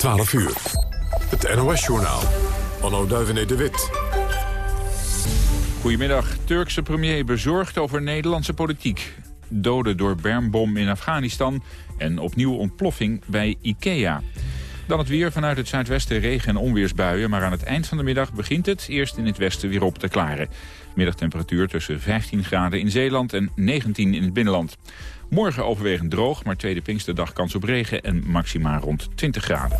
12 uur. Het NOS-journaal. Anno Duivenet de Wit. Goedemiddag. Turkse premier bezorgd over Nederlandse politiek. Doden door bermbom in Afghanistan en opnieuw ontploffing bij Ikea. Dan het weer vanuit het zuidwesten regen- en onweersbuien... maar aan het eind van de middag begint het eerst in het westen weer op te klaren. Middagtemperatuur tussen 15 graden in Zeeland en 19 in het binnenland. Morgen overwegend droog, maar tweede Pinksterdag kans op regen... en maxima rond 20 graden.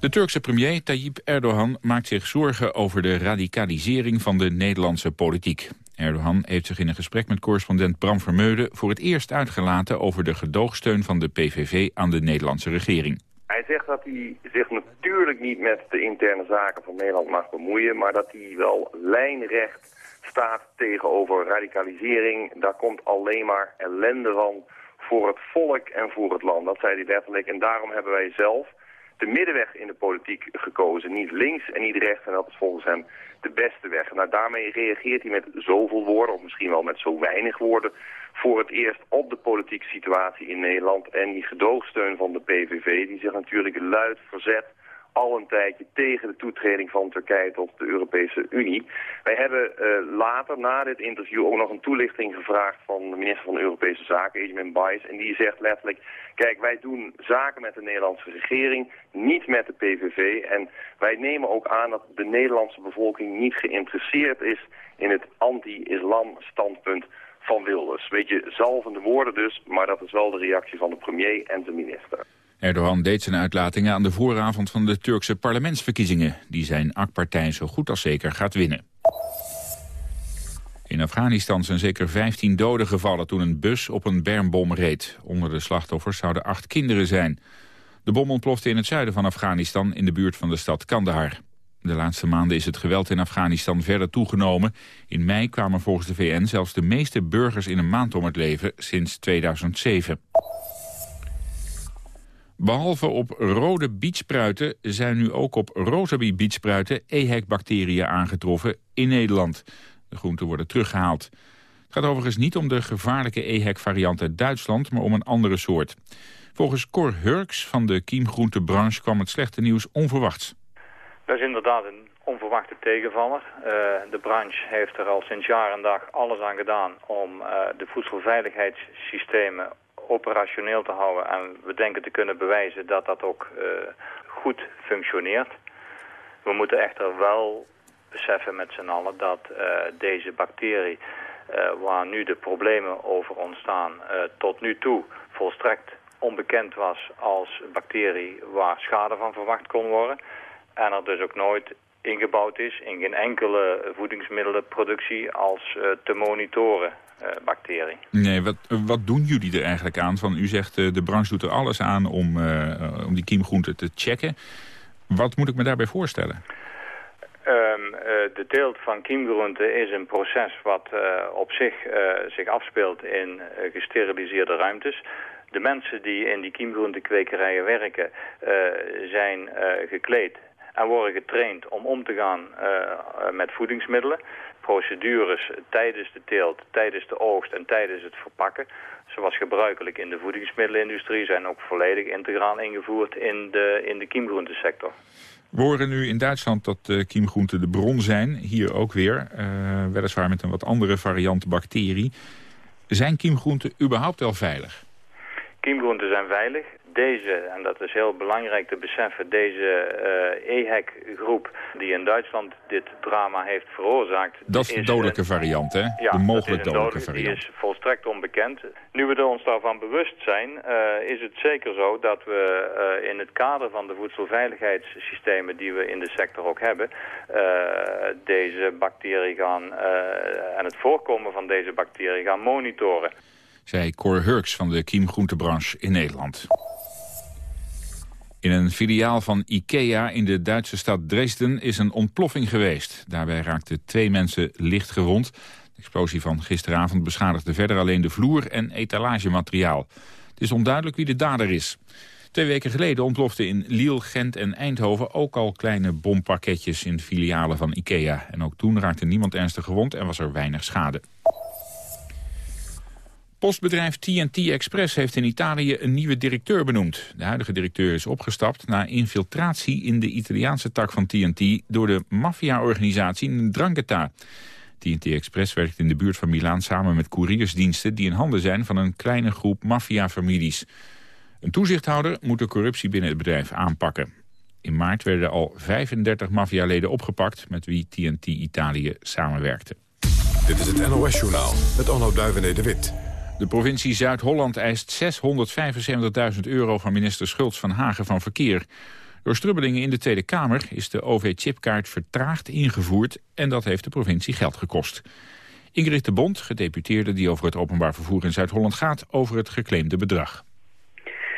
De Turkse premier Tayyip Erdogan maakt zich zorgen over de radicalisering van de Nederlandse politiek. Erdogan heeft zich in een gesprek met correspondent Bram Vermeulen voor het eerst uitgelaten over de gedoogsteun van de PVV aan de Nederlandse regering. Hij zegt dat hij zich natuurlijk niet met de interne zaken van Nederland mag bemoeien, maar dat hij wel lijnrecht staat tegenover radicalisering. Daar komt alleen maar ellende van voor het volk en voor het land. Dat zei hij letterlijk en daarom hebben wij zelf de middenweg in de politiek gekozen. Niet links en niet rechts en dat is volgens hem de beste weg. Nou, daarmee reageert hij met zoveel woorden, of misschien wel met zo weinig woorden... voor het eerst op de politieke situatie in Nederland. En die gedoogsteun van de PVV, die zich natuurlijk luid verzet al een tijdje tegen de toetreding van Turkije tot de Europese Unie. Wij hebben uh, later, na dit interview, ook nog een toelichting gevraagd van de minister van Europese Zaken, Edmund Bayes. En die zegt letterlijk, kijk, wij doen zaken met de Nederlandse regering, niet met de PVV. En wij nemen ook aan dat de Nederlandse bevolking niet geïnteresseerd is in het anti-islam standpunt van Wilders. Weet je, zalvende woorden dus, maar dat is wel de reactie van de premier en de minister. Erdogan deed zijn uitlatingen aan de vooravond van de Turkse parlementsverkiezingen... die zijn AK-partij zo goed als zeker gaat winnen. In Afghanistan zijn zeker 15 doden gevallen toen een bus op een bermbom reed. Onder de slachtoffers zouden acht kinderen zijn. De bom ontplofte in het zuiden van Afghanistan in de buurt van de stad Kandahar. De laatste maanden is het geweld in Afghanistan verder toegenomen. In mei kwamen volgens de VN zelfs de meeste burgers in een maand om het leven sinds 2007. Behalve op rode bietspruiten zijn nu ook op rosabi bietspruiten EHEC-bacteriën aangetroffen in Nederland. De groenten worden teruggehaald. Het gaat overigens niet om de gevaarlijke EHEC-variant uit Duitsland, maar om een andere soort. Volgens Cor Hurks van de kiemgroentebranche kwam het slechte nieuws onverwachts. Dat is inderdaad een onverwachte tegenvaller. Uh, de branche heeft er al sinds jaar en dag alles aan gedaan om uh, de voedselveiligheidssystemen operationeel te houden. En we denken te kunnen bewijzen dat dat ook uh, goed functioneert. We moeten echter wel beseffen met z'n allen dat uh, deze bacterie, uh, waar nu de problemen over ontstaan, tot nu toe volstrekt onbekend was als bacterie waar schade van verwacht kon worden. En er dus ook nooit ingebouwd is in geen enkele voedingsmiddelenproductie als te monitoren. Eh, bacterie. Nee, wat, wat doen jullie er eigenlijk aan? Van, u zegt uh, de branche doet er alles aan om, uh, om die kiemgroenten te checken. Wat moet ik me daarbij voorstellen? Um, de teelt van kiemgroenten is een proces wat op zich zich afspeelt in gesteriliseerde ruimtes. De mensen die in die kiemgroentenkwekerijen werken zijn gekleed en worden getraind om om te gaan met voedingsmiddelen procedures tijdens de teelt, tijdens de oogst en tijdens het verpakken, zoals gebruikelijk in de voedingsmiddelenindustrie, zijn ook volledig integraal ingevoerd in de, in de kiemgroentesector. We horen nu in Duitsland dat uh, kiemgroenten de bron zijn, hier ook weer, uh, weliswaar met een wat andere variant bacterie. Zijn kiemgroenten überhaupt wel veilig? Kiemgroenten zijn veilig deze, en dat is heel belangrijk te beseffen, deze uh, EHEC-groep die in Duitsland dit drama heeft veroorzaakt... Dat is de dodelijke variant, hè? Ja, de mogelijk dodelijke variant. Die is volstrekt onbekend. Nu we ons daarvan bewust zijn, uh, is het zeker zo dat we uh, in het kader van de voedselveiligheidssystemen die we in de sector ook hebben, deze bacterie gaan, en het voorkomen van deze bacterie gaan monitoren. Zei Cor Hurks van de kiemgroentebranche in Nederland. In een filiaal van IKEA in de Duitse stad Dresden is een ontploffing geweest. Daarbij raakten twee mensen licht gewond. De explosie van gisteravond beschadigde verder alleen de vloer en etalagemateriaal. Het is onduidelijk wie de dader is. Twee weken geleden ontplofte in Liel, Gent en Eindhoven ook al kleine bompakketjes in filialen van IKEA. En ook toen raakte niemand ernstig gewond en was er weinig schade. Postbedrijf TNT Express heeft in Italië een nieuwe directeur benoemd. De huidige directeur is opgestapt na infiltratie in de Italiaanse tak van TNT... door de maffia-organisatie Ndrangheta. TNT Express werkt in de buurt van Milaan samen met couriersdiensten... die in handen zijn van een kleine groep maffia-families. Een toezichthouder moet de corruptie binnen het bedrijf aanpakken. In maart werden al 35 maffialeden opgepakt... met wie TNT Italië samenwerkte. Dit is het NOS-journaal met Onno Duivené de Wit. De provincie Zuid-Holland eist 675.000 euro van minister Schultz van Hagen van Verkeer. Door strubbelingen in de Tweede Kamer is de OV-chipkaart vertraagd ingevoerd... en dat heeft de provincie geld gekost. Ingrid de Bond, gedeputeerde die over het openbaar vervoer in Zuid-Holland gaat... over het geclaimde bedrag.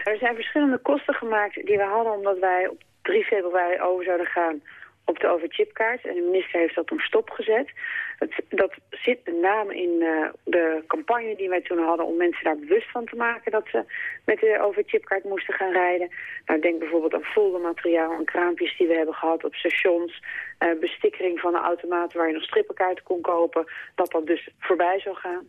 Er zijn verschillende kosten gemaakt die we hadden... omdat wij op 3 februari over zouden gaan op de overchipkaart. En de minister heeft dat om stop gezet. Het, dat zit met name in uh, de campagne die wij toen hadden... om mensen daar bewust van te maken dat ze met de overchipkaart moesten gaan rijden. Nou, denk bijvoorbeeld aan foldermateriaal en kraampjes die we hebben gehad op stations. Uh, bestikkering van de automaten waar je nog strippenkaarten kon kopen. Dat dat dus voorbij zou gaan.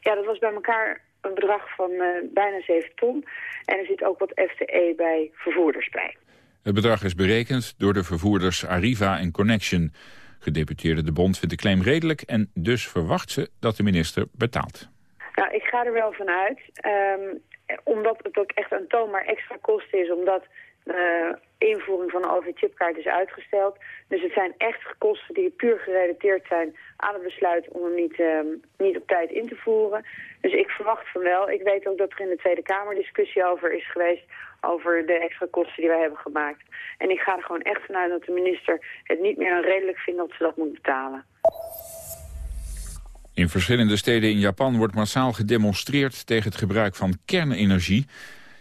Ja, dat was bij elkaar een bedrag van uh, bijna 7 ton. En er zit ook wat FTE bij vervoerders bij. Het bedrag is berekend door de vervoerders Arriva en Connection. Gedeputeerde de bond vindt de claim redelijk en dus verwacht ze dat de minister betaalt. Nou, ik ga er wel van uit. Um, omdat het ook echt aantoonbaar extra kosten is, omdat de invoering van de OV-chipkaart is uitgesteld. Dus het zijn echt kosten die puur gerelateerd zijn aan het besluit om hem niet, um, niet op tijd in te voeren. Dus ik verwacht van wel. Ik weet ook dat er in de Tweede Kamer discussie over is geweest over de extra kosten die wij hebben gemaakt. En ik ga er gewoon echt vanuit dat de minister het niet meer redelijk vindt dat ze dat moet betalen. In verschillende steden in Japan wordt massaal gedemonstreerd tegen het gebruik van kernenergie.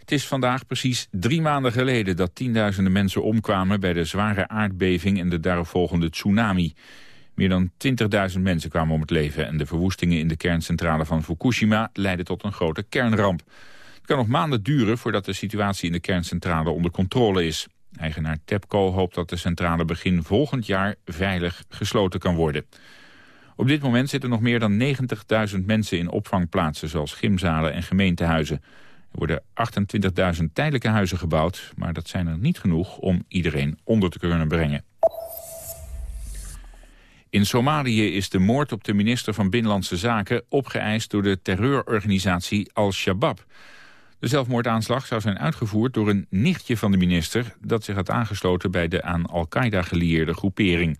Het is vandaag precies drie maanden geleden dat tienduizenden mensen omkwamen bij de zware aardbeving en de daaropvolgende tsunami. Meer dan 20.000 mensen kwamen om het leven en de verwoestingen in de kerncentrale van Fukushima leidden tot een grote kernramp kan nog maanden duren voordat de situatie in de kerncentrale onder controle is. Eigenaar TEPCO hoopt dat de centrale begin volgend jaar veilig gesloten kan worden. Op dit moment zitten nog meer dan 90.000 mensen in opvangplaatsen zoals gymzalen en gemeentehuizen. Er worden 28.000 tijdelijke huizen gebouwd, maar dat zijn er niet genoeg om iedereen onder te kunnen brengen. In Somalië is de moord op de minister van Binnenlandse Zaken opgeëist door de terreurorganisatie Al-Shabaab. De zelfmoordaanslag zou zijn uitgevoerd door een nichtje van de minister... dat zich had aangesloten bij de aan Al-Qaeda gelieerde groepering.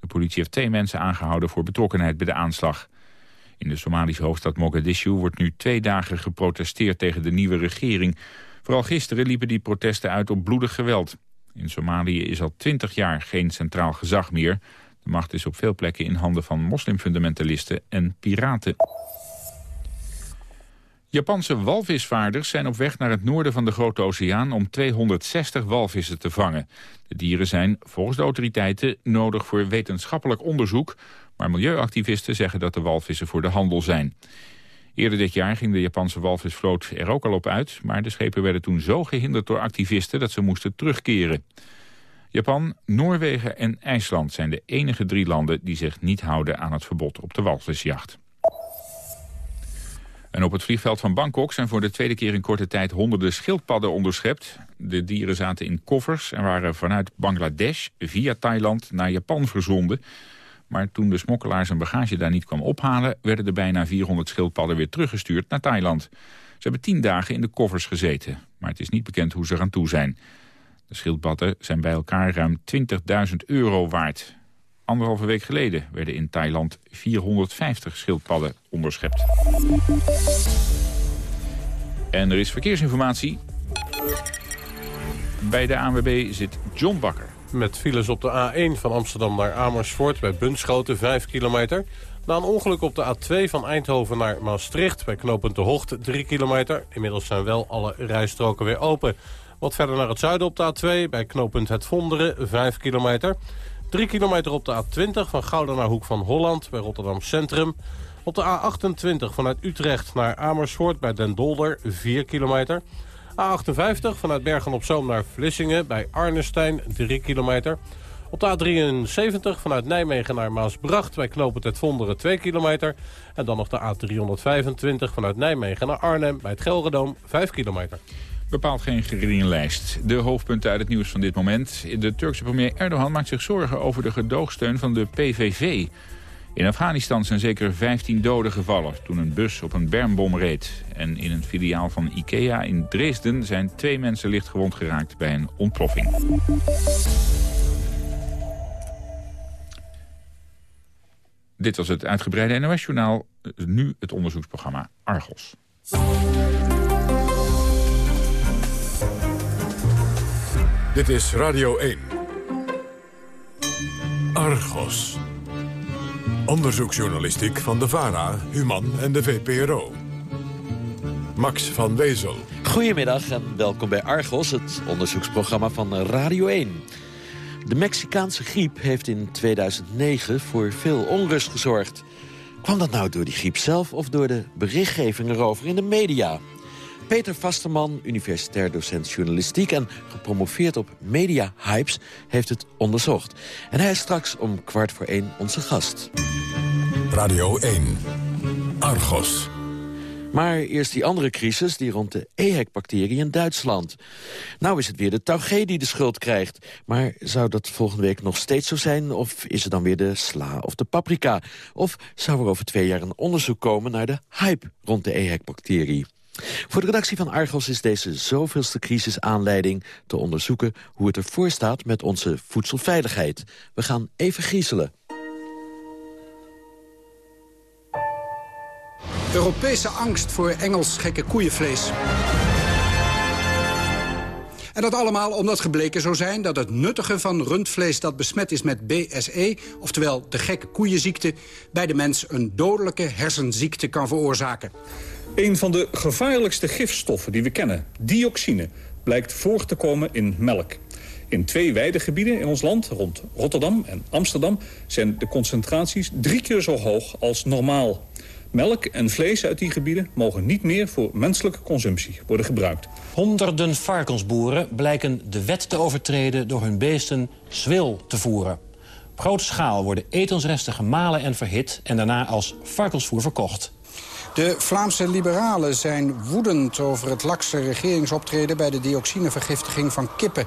De politie heeft twee mensen aangehouden voor betrokkenheid bij de aanslag. In de Somalische hoofdstad Mogadishu wordt nu twee dagen geprotesteerd tegen de nieuwe regering. Vooral gisteren liepen die protesten uit op bloedig geweld. In Somalië is al twintig jaar geen centraal gezag meer. De macht is op veel plekken in handen van moslimfundamentalisten en piraten. Japanse walvisvaarders zijn op weg naar het noorden van de Grote Oceaan om 260 walvissen te vangen. De dieren zijn volgens de autoriteiten nodig voor wetenschappelijk onderzoek, maar milieuactivisten zeggen dat de walvissen voor de handel zijn. Eerder dit jaar ging de Japanse walvisvloot er ook al op uit, maar de schepen werden toen zo gehinderd door activisten dat ze moesten terugkeren. Japan, Noorwegen en IJsland zijn de enige drie landen die zich niet houden aan het verbod op de walvisjacht. En op het vliegveld van Bangkok zijn voor de tweede keer in korte tijd honderden schildpadden onderschept. De dieren zaten in koffers en waren vanuit Bangladesh via Thailand naar Japan verzonden. Maar toen de smokkelaars zijn bagage daar niet kwam ophalen... werden er bijna 400 schildpadden weer teruggestuurd naar Thailand. Ze hebben tien dagen in de koffers gezeten. Maar het is niet bekend hoe ze eraan toe zijn. De schildpadden zijn bij elkaar ruim 20.000 euro waard. Anderhalve week geleden werden in Thailand 450 schildpadden onderschept. En er is verkeersinformatie. Bij de ANWB zit John Bakker. Met files op de A1 van Amsterdam naar Amersfoort bij Bunschoten 5 kilometer. Na een ongeluk op de A2 van Eindhoven naar Maastricht bij knooppunt De Hocht 3 kilometer. Inmiddels zijn wel alle rijstroken weer open. Wat verder naar het zuiden op de A2 bij knooppunt Het Vonderen 5 kilometer. 3 kilometer op de A20 van Gouda naar Hoek van Holland bij Rotterdam Centrum. Op de A28 vanuit Utrecht naar Amersfoort bij Den Dolder 4 kilometer. A58 vanuit Bergen op Zoom naar Vlissingen bij Arnestein 3 kilometer. Op de A73 vanuit Nijmegen naar Maasbracht bij knooppunt het Vonderen 2 kilometer. En dan nog de A325 vanuit Nijmegen naar Arnhem bij het Gelredoom 5 kilometer. Bepaalt geen lijst. De hoofdpunten uit het nieuws van dit moment. De Turkse premier Erdogan maakt zich zorgen over de gedoogsteun van de PVV. In Afghanistan zijn zeker 15 doden gevallen toen een bus op een bermbom reed. En in een filiaal van IKEA in Dresden zijn twee mensen lichtgewond geraakt bij een ontploffing. Dit was het uitgebreide NOS-journaal. Nu het onderzoeksprogramma Argos. Dit is Radio 1. Argos. Onderzoeksjournalistiek van de VARA, Human en de VPRO. Max van Wezel. Goedemiddag en welkom bij Argos, het onderzoeksprogramma van Radio 1. De Mexicaanse griep heeft in 2009 voor veel onrust gezorgd. Kwam dat nou door die griep zelf of door de berichtgeving erover in de media? Peter Vasterman, universitair docent journalistiek... en gepromoveerd op Media Hypes, heeft het onderzocht. En hij is straks om kwart voor één onze gast. Radio 1. Argos. Maar eerst die andere crisis, die rond de EHEC-bacterie in Duitsland. Nou is het weer de taugé die de schuld krijgt. Maar zou dat volgende week nog steeds zo zijn? Of is het dan weer de sla of de paprika? Of zou er over twee jaar een onderzoek komen naar de hype rond de EHEC-bacterie? Voor de redactie van Argos is deze zoveelste crisis aanleiding te onderzoeken hoe het ervoor staat met onze voedselveiligheid. We gaan even griezelen. Europese angst voor Engels gekke koeienvlees. En dat allemaal omdat gebleken zou zijn dat het nuttige van rundvlees dat besmet is met BSE, oftewel de gekke koeienziekte, bij de mens een dodelijke hersenziekte kan veroorzaken. Een van de gevaarlijkste gifstoffen die we kennen, dioxine, blijkt voor te komen in melk. In twee weidegebieden in ons land, rond Rotterdam en Amsterdam... zijn de concentraties drie keer zo hoog als normaal. Melk en vlees uit die gebieden mogen niet meer voor menselijke consumptie worden gebruikt. Honderden varkensboeren blijken de wet te overtreden door hun beesten zwil te voeren. Grote schaal worden etensresten gemalen en verhit en daarna als varkensvoer verkocht. De Vlaamse liberalen zijn woedend over het lakse regeringsoptreden... bij de dioxinevergiftiging van kippen.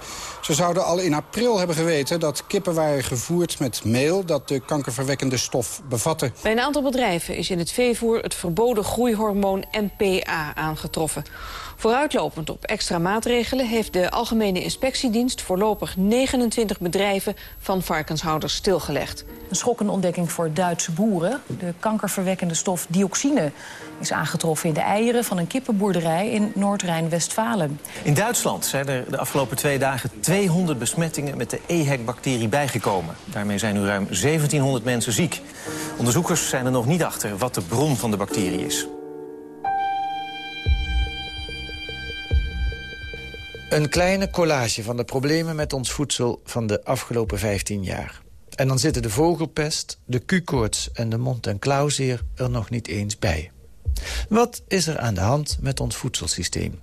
Ze zouden al in april hebben geweten dat kippen waren gevoerd met meel... dat de kankerverwekkende stof bevatte. Bij een aantal bedrijven is in het veevoer het verboden groeihormoon MPA aangetroffen. Vooruitlopend op extra maatregelen heeft de Algemene Inspectiedienst voorlopig 29 bedrijven van varkenshouders stilgelegd. Een schokkende ontdekking voor Duitse boeren. De kankerverwekkende stof dioxine is aangetroffen in de eieren van een kippenboerderij in Noord-Rijn-Westfalen. In Duitsland zijn er de afgelopen twee dagen 200 besmettingen met de EHEC-bacterie bijgekomen. Daarmee zijn nu ruim 1700 mensen ziek. Onderzoekers zijn er nog niet achter wat de bron van de bacterie is. Een kleine collage van de problemen met ons voedsel van de afgelopen 15 jaar. En dan zitten de vogelpest, de Q-koorts en de mond- en klauwzeer er nog niet eens bij. Wat is er aan de hand met ons voedselsysteem?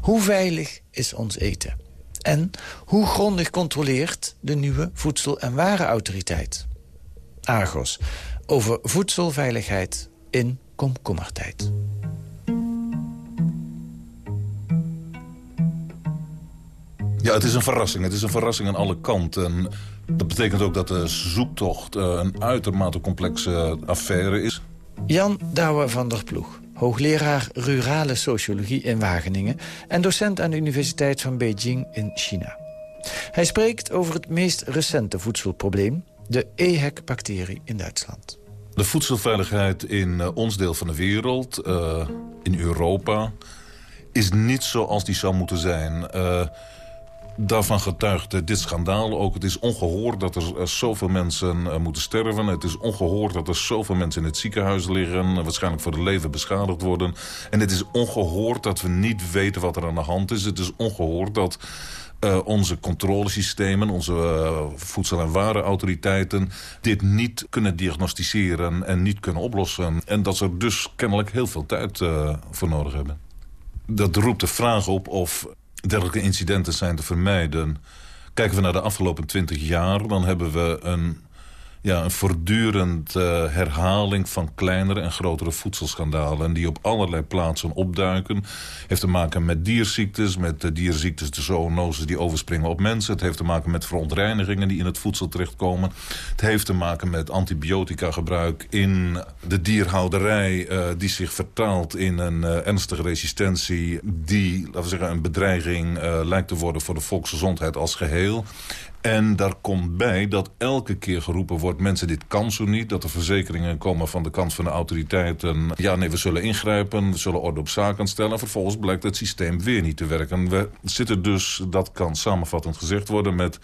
Hoe veilig is ons eten? En hoe grondig controleert de nieuwe Voedsel- en Warenautoriteit? Argos, over voedselveiligheid in komkommertijd. Ja, het is een verrassing. Het is een verrassing aan alle kanten. Dat betekent ook dat de zoektocht eh, een uitermate complexe affaire is. Jan Douwe van der Ploeg, hoogleraar rurale sociologie in Wageningen... en docent aan de Universiteit van Beijing in China. Hij spreekt over het meest recente voedselprobleem... de EHEC-bacterie in Duitsland. De voedselveiligheid in uh, ons deel van de wereld, uh, in Europa... is niet zoals die zou moeten zijn... Uh, Daarvan getuigt dit schandaal ook. Het is ongehoord dat er zoveel mensen moeten sterven. Het is ongehoord dat er zoveel mensen in het ziekenhuis liggen. Waarschijnlijk voor het leven beschadigd worden. En het is ongehoord dat we niet weten wat er aan de hand is. Het is ongehoord dat... Onze controlesystemen, onze voedsel- en warenautoriteiten... dit niet kunnen diagnosticeren en niet kunnen oplossen. En dat ze er dus kennelijk heel veel tijd voor nodig hebben. Dat roept de vraag op of dergelijke incidenten zijn te vermijden. Kijken we naar de afgelopen twintig jaar, dan hebben we een ja, een voortdurend uh, herhaling van kleinere en grotere voedselschandalen... die op allerlei plaatsen opduiken. heeft te maken met dierziektes, met uh, dierziektes, de zoonoses die overspringen op mensen. Het heeft te maken met verontreinigingen die in het voedsel terechtkomen. Het heeft te maken met antibiotica gebruik in de dierhouderij... Uh, die zich vertaalt in een ernstige resistentie... die, laten we zeggen, een bedreiging lijkt te worden voor de volksgezondheid als geheel. En daar komt bij dat elke keer geroepen wordt... mensen, dit kan zo niet. Dat er verzekeringen komen van de kant van de autoriteiten. Ja, nee, we zullen ingrijpen, we zullen orde op zaken stellen. Vervolgens blijkt het systeem weer niet te werken. We zitten dus, dat kan samenvattend gezegd worden... met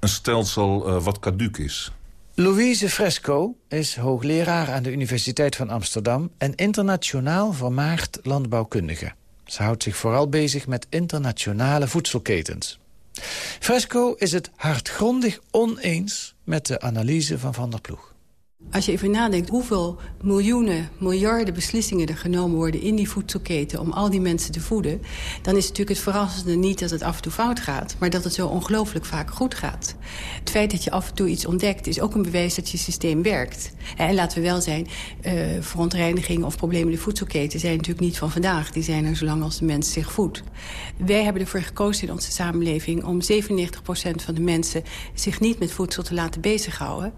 een stelsel uh, wat caduc is. Louise Fresco is hoogleraar aan de Universiteit van Amsterdam... en internationaal vermaard landbouwkundige. Ze houdt zich vooral bezig met internationale voedselketens. Fresco is het hardgrondig oneens met de analyse van Van der Ploeg. Als je even nadenkt hoeveel miljoenen, miljarden beslissingen er genomen worden in die voedselketen om al die mensen te voeden, dan is natuurlijk het verrassende niet dat het af en toe fout gaat, maar dat het zo ongelooflijk vaak goed gaat. Het feit dat je af en toe iets ontdekt is ook een bewijs dat je systeem werkt. En laten we wel zijn, uh, verontreinigingen of problemen in de voedselketen zijn natuurlijk niet van vandaag. Die zijn er zolang als de mens zich voedt. Wij hebben ervoor gekozen in onze samenleving om 97% van de mensen zich niet met voedsel te laten bezighouden.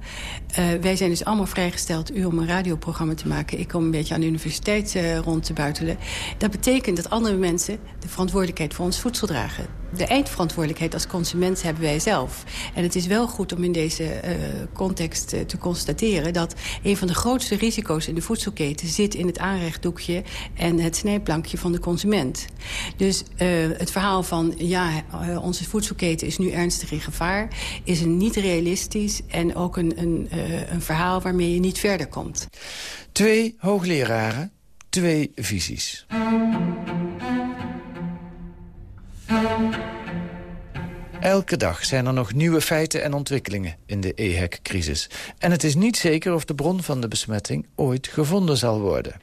Uh, wij zijn dus allemaal vrijgesteld u om een radioprogramma te maken. Ik kom een beetje aan de universiteit uh, rond te buitelen. Dat betekent dat andere mensen de verantwoordelijkheid voor ons voedsel dragen. De eindverantwoordelijkheid als consument hebben wij zelf. En het is wel goed om in deze uh, context uh, te constateren... dat een van de grootste risico's in de voedselketen zit in het aanrechtdoekje... en het snijplankje van de consument. Dus het verhaal van ja, onze voedselketen is nu ernstig in gevaar... is een niet realistisch en ook een, een, een verhaal waarmee je niet verder komt. Twee hoogleraren, twee visies. Elke dag zijn er nog nieuwe feiten en ontwikkelingen in de EHEC-crisis. En het is niet zeker of de bron van de besmetting ooit gevonden zal worden.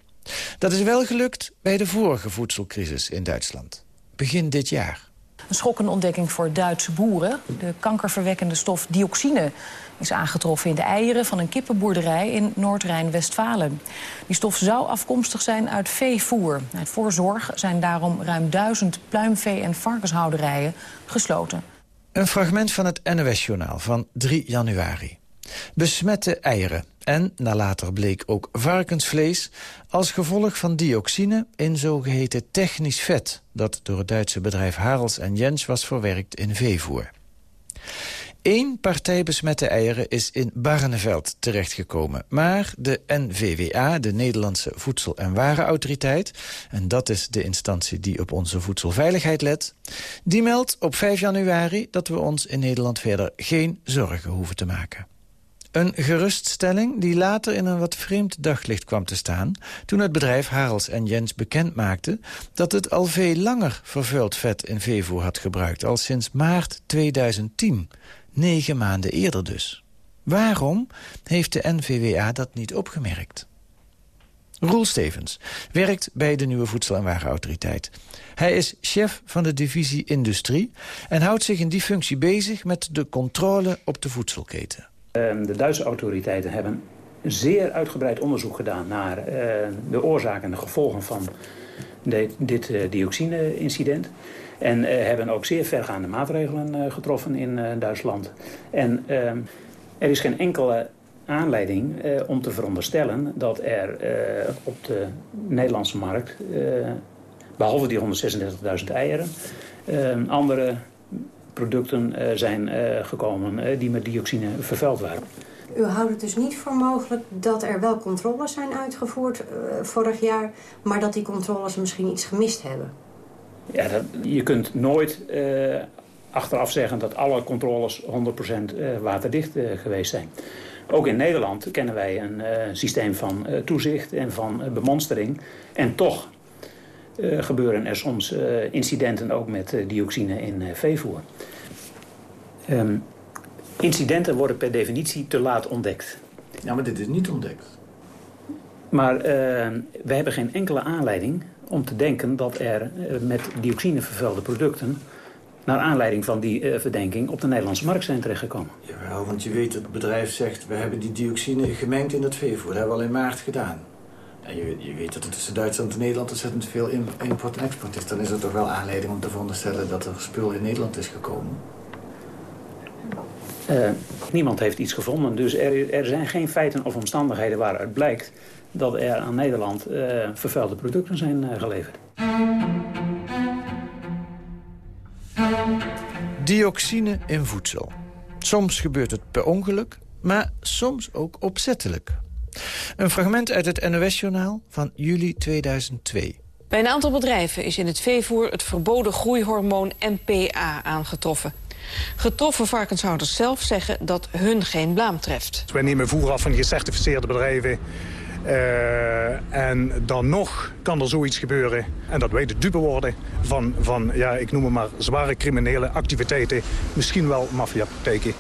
Dat is wel gelukt bij de vorige voedselcrisis in Duitsland. Begin dit jaar. Een schokkende ontdekking voor Duitse boeren. De kankerverwekkende stof dioxine is aangetroffen in de eieren van een kippenboerderij in Noord-Rijn-Westfalen. Die stof zou afkomstig zijn uit veevoer. Uit voorzorg zijn daarom ruim duizend pluimvee- en varkenshouderijen gesloten. Een fragment van het NOS-journaal van 3 januari. Besmette eieren en, na later bleek ook varkensvlees... als gevolg van dioxine in zogeheten technisch vet... dat door het Duitse bedrijf Harels en Jens was verwerkt in veevoer. Eén partij besmette eieren is in Barneveld terechtgekomen. Maar de NVWA, de Nederlandse Voedsel- en Warenautoriteit... en dat is de instantie die op onze voedselveiligheid let... die meldt op 5 januari dat we ons in Nederland verder geen zorgen hoeven te maken. Een geruststelling die later in een wat vreemd daglicht kwam te staan... toen het bedrijf Harels en Jens bekend maakte... dat het al veel langer vervuild vet in veevoer had gebruikt... al sinds maart 2010, negen maanden eerder dus. Waarom heeft de NVWA dat niet opgemerkt? Roel Stevens werkt bij de nieuwe Voedsel- en Warenautoriteit. Hij is chef van de divisie Industrie... en houdt zich in die functie bezig met de controle op de voedselketen. Ehm, de Duitse autoriteiten hebben zeer uitgebreid onderzoek gedaan... naar eh, de oorzaken en de gevolgen van dit eh, dioxine-incident. En uh, hebben ook zeer vergaande maatregelen getroffen in Duitsland. En ehm, er is geen enkele aanleiding om te veronderstellen... dat er op de Nederlandse markt, behalve die 136.000 eieren... Ehm, andere producten zijn gekomen die met dioxine vervuild waren. U houdt het dus niet voor mogelijk dat er wel controles zijn uitgevoerd vorig jaar... maar dat die controles misschien iets gemist hebben? Ja, dat, je kunt nooit achteraf zeggen dat alle controles 100% waterdicht geweest zijn. Ook in Nederland kennen wij een systeem van toezicht en van bemonstering. En toch uh, gebeuren er soms uh, incidenten ook met uh, dioxine in veevoer. Um, incidenten worden per definitie te laat ontdekt. Ja, maar dit is niet ontdekt. Maar we hebben geen enkele aanleiding om te denken dat er met dioxine vervuilde producten naar aanleiding van die verdenking op de Nederlandse markt zijn terechtgekomen. Jawel, want je weet dat het bedrijf zegt... we hebben die dioxine gemengd in het veevoer. Dat hebben we al in maart gedaan. En je, je weet dat er tussen Duitsland en Nederland ontzettend veel import en export is. Dan is er toch wel aanleiding om te veronderstellen dat er spul in Nederland is gekomen. Uh, niemand heeft iets gevonden, dus er, er, zijn geen feiten of omstandigheden waaruit blijkt dat er aan Nederland uh, vervuilde producten zijn uh, geleverd. Dioxine in voedsel. Soms gebeurt het per ongeluk, maar soms ook opzettelijk. Een fragment uit het NOS-journaal van juli 2002. Bij een aantal bedrijven is in het veevoer het verboden groeihormoon MPA aangetroffen. Getroffen varkenshouders zelf zeggen dat hun geen blaam treft. Wij nemen voer af van gecertificeerde bedrijven. Uh, en dan nog kan er zoiets gebeuren. En dat wij de dupe worden van, van ja, ik noem het maar, zware criminele activiteiten. Misschien wel maffiapraktijken.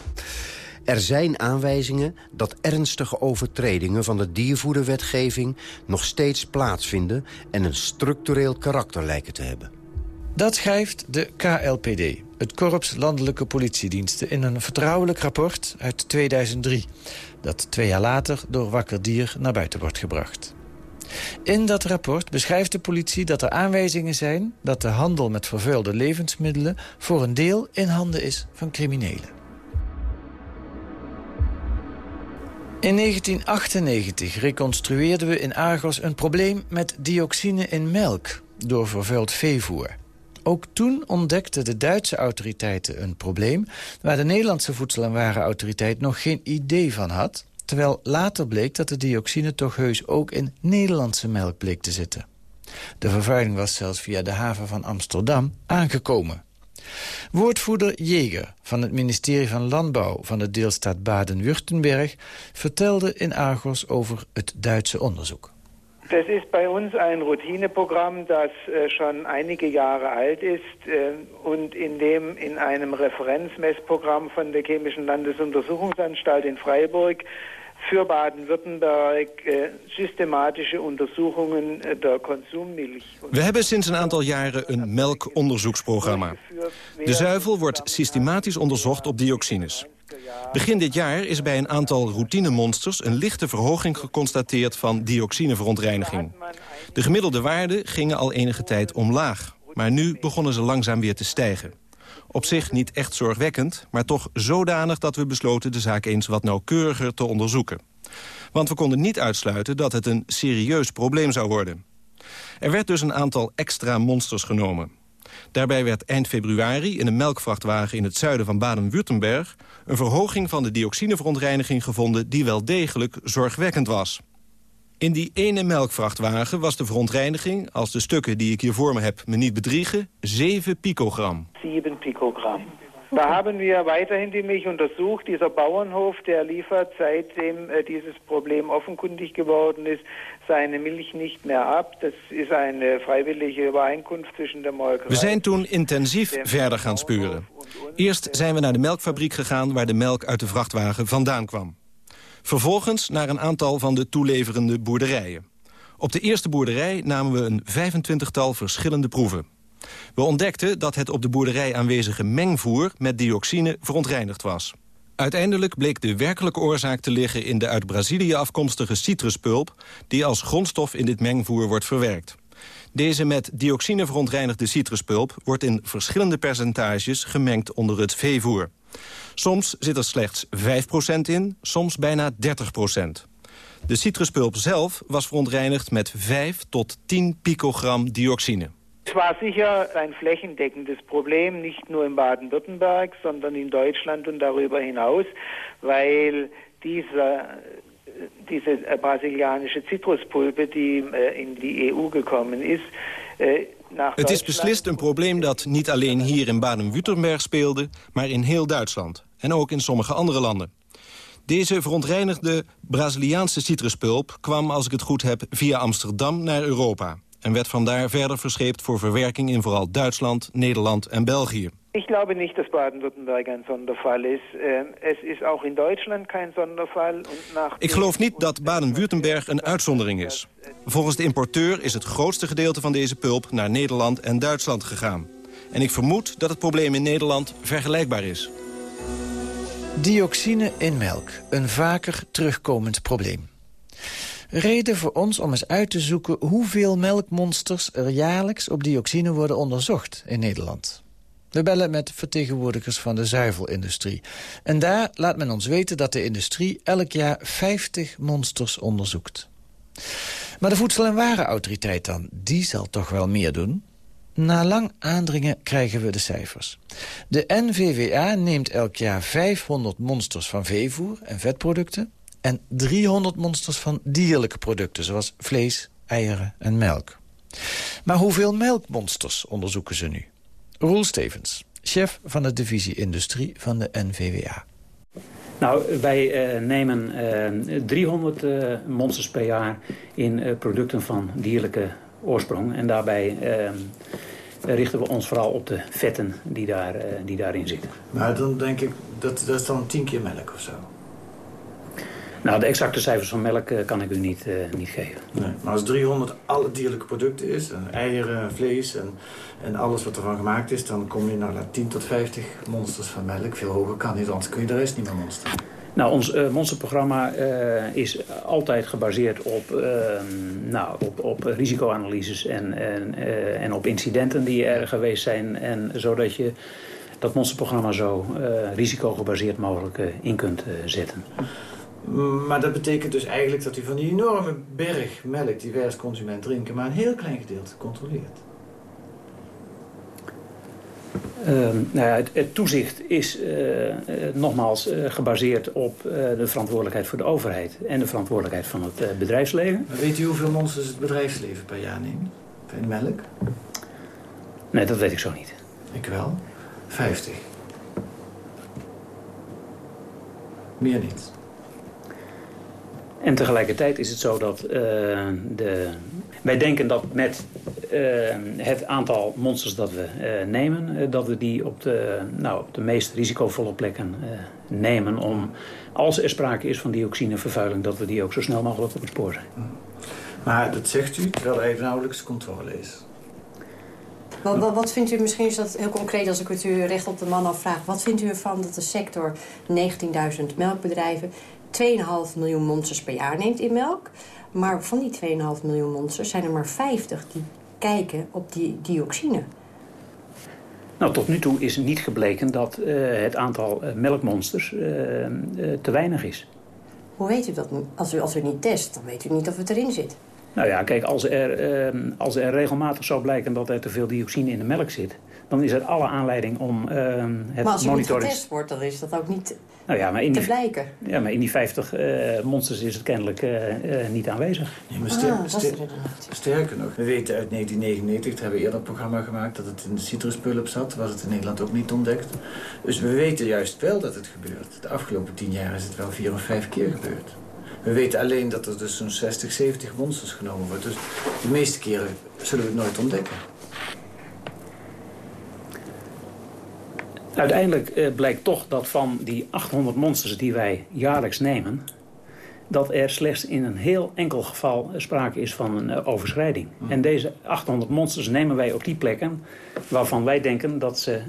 Er zijn aanwijzingen dat ernstige overtredingen van de diervoederwetgeving nog steeds plaatsvinden en een structureel karakter lijken te hebben. Dat schrijft de KLPD, het Korps Landelijke Politiediensten... in een vertrouwelijk rapport uit 2003... dat twee jaar later door Wakker Dier naar buiten wordt gebracht. In dat rapport beschrijft de politie dat er aanwijzingen zijn... dat de handel met vervuilde levensmiddelen... voor een deel in handen is van criminelen. In 1998 reconstrueerden we in Argos een probleem met dioxine in melk... door vervuild veevoer. Ook toen ontdekten de Duitse autoriteiten een probleem... waar de Nederlandse Voedsel- en Warenautoriteit nog geen idee van had... terwijl later bleek dat de dioxine toch heus ook in Nederlandse melk bleek te zitten. De vervuiling was zelfs via de haven van Amsterdam aangekomen. Woordvoerder Jeger van het ministerie van Landbouw van de deelstaat Baden-Württemberg... vertelde in Argos over het Duitse onderzoek. Das ist bei uns ein Routineprogramm, das äh, schon einige Jahre alt ist äh, und in dem in einem Referenzmessprogramm von der Chemischen Landesuntersuchungsanstalt in Freiburg für Baden-Württemberg äh, systematische äh, der consummilch. We hebben sinds een aantal jaren een melkonderzoeksprogramma. De zuivel wordt systematisch onderzocht op dioxines. Begin dit jaar is bij een aantal routinemonsters een lichte verhoging geconstateerd van dioxineverontreiniging. De gemiddelde waarden gingen al enige tijd omlaag, maar nu begonnen ze langzaam weer te stijgen. Op zich niet echt zorgwekkend, maar toch zodanig dat we besloten de zaak eens wat nauwkeuriger te onderzoeken. Want we konden niet uitsluiten dat het een serieus probleem zou worden. Er werd dus een aantal extra monsters genomen. Daarbij werd eind februari in een melkvrachtwagen in het zuiden van Baden-Württemberg... een verhoging van de dioxineverontreiniging gevonden die wel degelijk zorgwekkend was. In die ene melkvrachtwagen was de verontreiniging, als de stukken die ik hier voor me heb me niet bedriegen, 7 picogram. 7 picogram. Da haben wir weiterhin die Milch untersucht. Dieser Bauernhof, der liefert, seitdem äh, dieses Problem offenkundig geworden ist, seine Milch nicht mehr ab. Das ist eine freiwillige Übereinkunft zwischen der Molkerei. We zijn toen intensief verder gaan spuren. Eerst zijn we naar de melkfabriek gegaan waar de melk uit de vrachtwagen vandaan kwam. Vervolgens naar een aantal van de toeleverende boerderijen. Op de eerste boerderij namen we een 25-tal verschillende proeven. We ontdekten dat het op de boerderij aanwezige mengvoer met dioxine verontreinigd was. Uiteindelijk bleek de werkelijke oorzaak te liggen in de uit Brazilië afkomstige citruspulp... die als grondstof in dit mengvoer wordt verwerkt. Deze met dioxine verontreinigde citruspulp wordt in verschillende percentages gemengd onder het veevoer. Soms zit er slechts 5% in, soms bijna 30%. De citruspulp zelf was verontreinigd met 5 tot 10 picogram dioxine. Es war sicher ein flächendeckendes Problem, nicht nur in Baden-Württemberg, sondern in Deutschland und darüber hinaus, weil diese, diese brasilianische Zitruspulpe, die äh, in die EU gekommen ist, äh, het is beslist een probleem dat niet alleen hier in Baden-Württemberg speelde... maar in heel Duitsland en ook in sommige andere landen. Deze verontreinigde Braziliaanse citruspulp kwam, als ik het goed heb, via Amsterdam naar Europa en werd vandaar verder verscheept voor verwerking in vooral Duitsland, Nederland en België. Ik glaube niet dat Baden-Württemberg een Sonderfall is. Het ehm, is ook in Duitsland geen Sonderfall. Ik geloof niet dat Baden-Württemberg een uitzondering is. Volgens de importeur is het grootste gedeelte van deze pulp naar Nederland en Duitsland gegaan. En ik vermoed dat het probleem in Nederland vergelijkbaar is. Dioxine in melk, een vaker terugkomend probleem. Reden voor ons om eens uit te zoeken hoeveel melkmonsters er jaarlijks op dioxine worden onderzocht in Nederland. We bellen met vertegenwoordigers van de zuivelindustrie. En daar laat men ons weten dat de industrie elk jaar 50 monsters onderzoekt. Maar de Voedsel- en Warenautoriteit dan, die zal toch wel meer doen? Na lang aandringen krijgen we de cijfers. De NVWA neemt elk jaar 500 monsters van veevoer en vetproducten... en 300 monsters van dierlijke producten, zoals vlees, eieren en melk. Maar hoeveel melkmonsters onderzoeken ze nu? Roel Stevens, chef van de divisie Industrie van de NVWA. Nou, wij uh, nemen uh, 300 uh, monsters per jaar in producten van dierlijke oorsprong. En daarbij richten we ons vooral op de vetten die, daar, die daarin zitten. Maar dan denk ik, dat, dat is dan 10 keer melk of zo? Nou, de exacte cijfers van melk uh, kan ik u niet, uh, niet geven. Nee, maar als 300 alle dierlijke producten is, en eieren, vlees en, en alles wat ervan gemaakt is... dan kom je nou naar 10 tot 50 monsters van melk. Veel hoger kan niet, anders kun je de rest niet meer monsteren. Nou, ons uh, monsterprogramma is altijd gebaseerd op, nou, op, op risicoanalyses en, en, en op incidenten die er geweest zijn. En zodat je dat monsterprogramma zo risicogebaseerd mogelijk in kunt zetten. Maar dat betekent dus eigenlijk dat u van die enorme berg melk die wij als consument drinken... maar een heel klein gedeelte controleert. Uh, nou ja, het, het, toezicht is uh, uh, nogmaals uh, gebaseerd op de verantwoordelijkheid voor de overheid... en de verantwoordelijkheid van het bedrijfsleven. Maar weet u hoeveel monsters het bedrijfsleven per jaar neemt? Van melk? Nee, dat weet ik zo niet. Ik wel. 50. Meer niet. En tegelijkertijd is het zo dat uh, de... wij denken dat met uh, het aantal monsters dat we uh, nemen... dat we die op de, nou, op de meest risicovolle plekken nemen... om, als er sprake is van dioxinevervuiling... dat we die ook zo snel mogelijk op het spoor zijn. Maar dat zegt u terwijl er nauwelijks controle is. Wat, wat, wat, vindt u, misschien is dat heel concreet als ik het u recht op de man afvraag... wat vindt u ervan dat de sector 19.000 melkbedrijven 2,5 miljoen monsters per jaar neemt in melk. Maar van die 2,5 miljoen monsters zijn er maar 50 die kijken op die dioxine. Nou, tot nu toe is niet gebleken dat uh, het aantal uh, melkmonsters uh, te weinig is. Hoe weet u dat? Als u, als u niet test, dan weet u niet of het erin zit. Nou ja, kijk, als er, als er regelmatig zou blijken dat er te veel dioxine in de melk zit... dan is er alle aanleiding om het monitoring... Maar als er niet getest wordt, dan is dat ook niet nou ja, maar in te die, blijken. Ja, maar in die 50 uh, monsters is het kennelijk uh, uh, niet aanwezig. Ja, maar ster ah, ster sterker nog, we weten uit 1999, daar hebben we eerder een programma gemaakt... dat het in de citruspulp zat, was het in Nederland ook niet ontdekt. Dus we weten juist wel dat het gebeurt. De afgelopen tien jaar is het wel vier of vijf keer gebeurd. We weten alleen dat er dus zo'n 60, 70 monsters genomen wordt. Dus de meeste keren zullen we het nooit ontdekken. Uiteindelijk eh, blijkt toch dat van die 800 monsters die wij jaarlijks nemen... dat er slechts in een heel enkel geval sprake is van een uh, overschrijding. Hmm. En deze 800 monsters nemen wij op die plekken... waarvan wij denken dat, ze,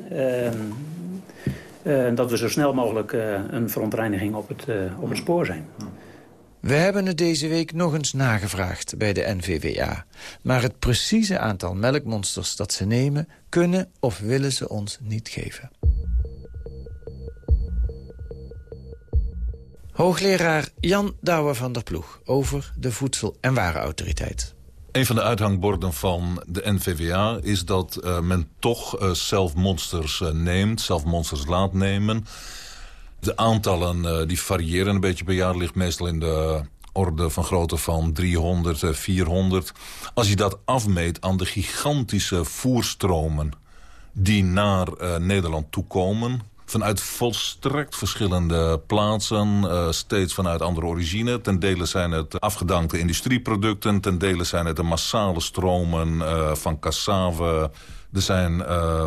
uh, dat we zo snel mogelijk een verontreiniging op het, op het spoor zijn. We hebben het deze week nog eens nagevraagd bij de NVWA. Maar het precieze aantal melkmonsters dat ze nemen... kunnen of willen ze ons niet geven. Hoogleraar Jan Douwe van der Ploeg over de Voedsel- en Warenautoriteit. Een van de uithangborden van de NVWA is dat uh, men toch uh, zelf monsters uh, neemt, zelf monsters laat nemen. De aantallen die variëren een beetje per jaar, ligt meestal in de orde van grootte van 300, 400. Als je dat afmeet aan de gigantische voerstromen die naar Nederland toekomen vanuit volstrekt verschillende plaatsen. Uh, steeds vanuit andere origine. Ten dele zijn het afgedankte industrieproducten. Ten dele zijn het de massale stromen uh, van cassave. Er zijn... Uh,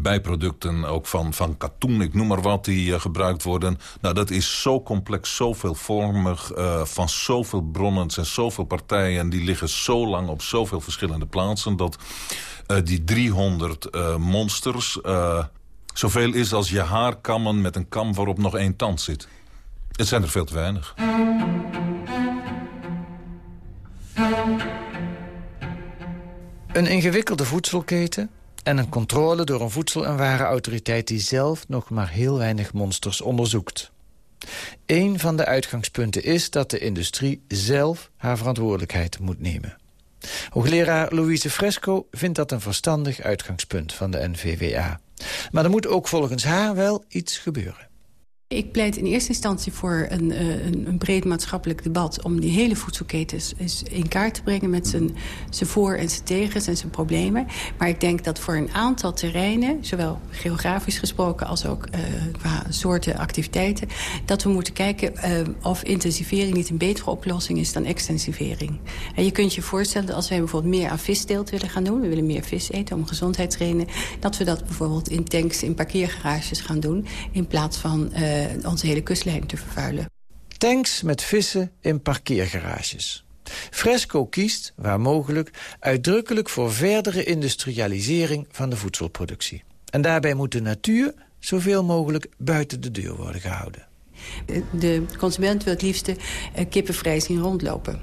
bijproducten ook van, van katoen, ik noem maar wat, die gebruikt worden. Nou, dat is zo complex, zo veelvormig, van zoveel bronnen en zoveel partijen... die liggen zo lang op zoveel verschillende plaatsen... dat die 300 uh, monsters... zoveel is als je haar kammen met een kam waarop nog één tand zit. Het zijn er veel te weinig. Een ingewikkelde voedselketen en een controle door een voedsel- en warenautoriteit... die zelf nog maar heel weinig monsters onderzoekt. Een van de uitgangspunten is dat de industrie zelf haar verantwoordelijkheid moet nemen. Hoogleraar Louise Fresco vindt dat een verstandig uitgangspunt van de NVWA. Maar er moet ook volgens haar wel iets gebeuren. Ik pleit in eerste instantie voor een, uh, een, een, breed maatschappelijk debat... om die hele voedselketens in kaart te brengen... met zijn, zijn voor- en zijn tegens en zijn problemen. Maar ik denk dat voor een aantal terreinen... zowel geografisch gesproken als ook uh, qua soorten activiteiten... dat we moeten kijken uh, of intensivering niet een betere oplossing is dan extensivering. En je kunt je voorstellen als wij bijvoorbeeld meer aan vissteelt willen gaan doen... we willen meer vis eten om gezondheidsredenen... dat we dat bijvoorbeeld in tanks, in parkeergarages gaan doen... in plaats van onze hele kustlijn te vervuilen. Tanks met vissen in parkeergarages. Fresco kiest, waar mogelijk, uitdrukkelijk voor verdere industrialisering van de voedselproductie. En daarbij moet de natuur zoveel mogelijk buiten de deur worden gehouden. De consument wil het liefste kippenvrij zien rondlopen.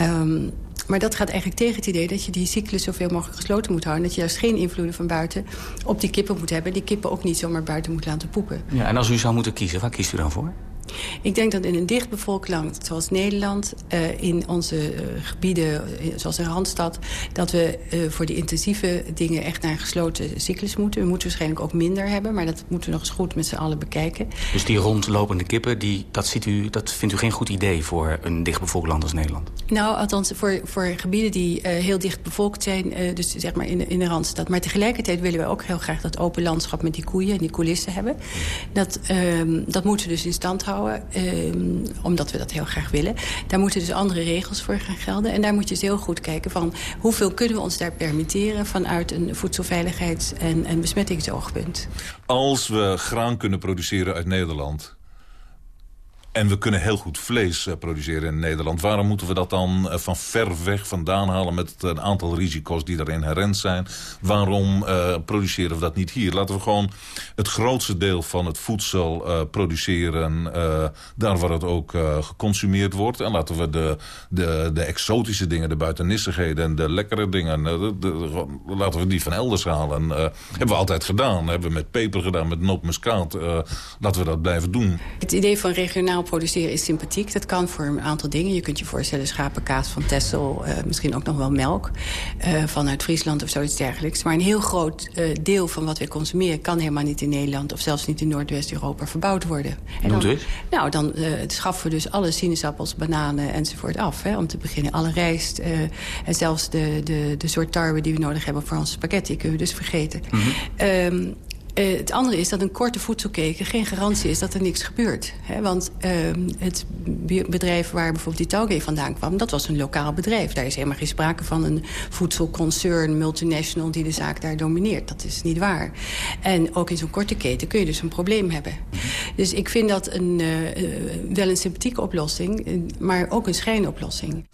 Um, maar dat gaat eigenlijk tegen het idee dat je die cyclus zoveel mogelijk gesloten moet houden. Dat je juist geen invloeden van buiten op die kippen moet hebben. Die kippen ook niet zomaar buiten moet laten poepen. Ja, en als u zou moeten kiezen, waar kiest u dan voor? Ik denk dat in een dichtbevolkt land zoals Nederland... Uh, in onze uh, gebieden, zoals de Randstad... dat we voor die intensieve dingen echt naar een gesloten cyclus moeten. We moeten waarschijnlijk ook minder hebben... maar dat moeten we nog eens goed met z'n allen bekijken. Dus die rondlopende kippen, die, dat, ziet u, dat vindt u geen goed idee... voor een dichtbevolkt land als Nederland? Nou, althans voor, voor gebieden die heel dicht bevolkt zijn... dus zeg maar in in de Randstad. Maar tegelijkertijd willen we ook heel graag dat open landschap... met die koeien en die coulissen hebben. Dat, ehm, dat moeten we dus in stand houden. Um, omdat we dat heel graag willen. Daar moeten dus andere regels voor gaan gelden. En daar moet je dus heel goed kijken van... hoeveel kunnen we ons daar permitteren... vanuit een voedselveiligheids- en, en besmettingsoogpunt. Als we graan kunnen produceren uit Nederland... En we kunnen heel goed vlees uh, produceren in Nederland. Waarom moeten we dat dan uh, van ver weg vandaan halen... met een aantal risico's die er inherent zijn? Waarom produceren we dat niet hier? Laten we gewoon het grootste deel van het voedsel produceren... daar waar het ook geconsumeerd wordt. En laten we de, de, de exotische dingen, de buitennissigheden... en de lekkere dingen, laten we die van elders halen. hebben we altijd gedaan. Hebben we met peper gedaan, met nootmuskaat. laten we dat blijven doen. Het idee van regionaal produceren is sympathiek. Dat kan voor een aantal dingen. Je kunt je voorstellen schapenkaas van Texel, uh, misschien ook nog wel melk uh, vanuit Friesland of zoiets dergelijks. Maar een heel groot uh, deel van wat we consumeren kan helemaal niet in Nederland of zelfs niet in Noordwest-Europa verbouwd worden. En dan? Nou, dan schaffen we dus alle sinaasappels, bananen enzovoort af. Hè, om te beginnen alle rijst en zelfs de, de, de soort tarwe die we nodig hebben voor onze spaghetti kunnen we dus vergeten. Mm -hmm. um, Uh, het andere is dat een korte voedselketen geen garantie is dat er niks gebeurt. Want uh, het bedrijf waar bijvoorbeeld die Tauge vandaan kwam... dat was een lokaal bedrijf. Daar is helemaal geen sprake van een voedselconcern, multinational... die de zaak daar domineert. Dat is niet waar. En ook in zo'n korte keten kun je dus een probleem hebben. Dus ik vind dat een, uh, wel een sympathieke oplossing... maar ook een schijnoplossing.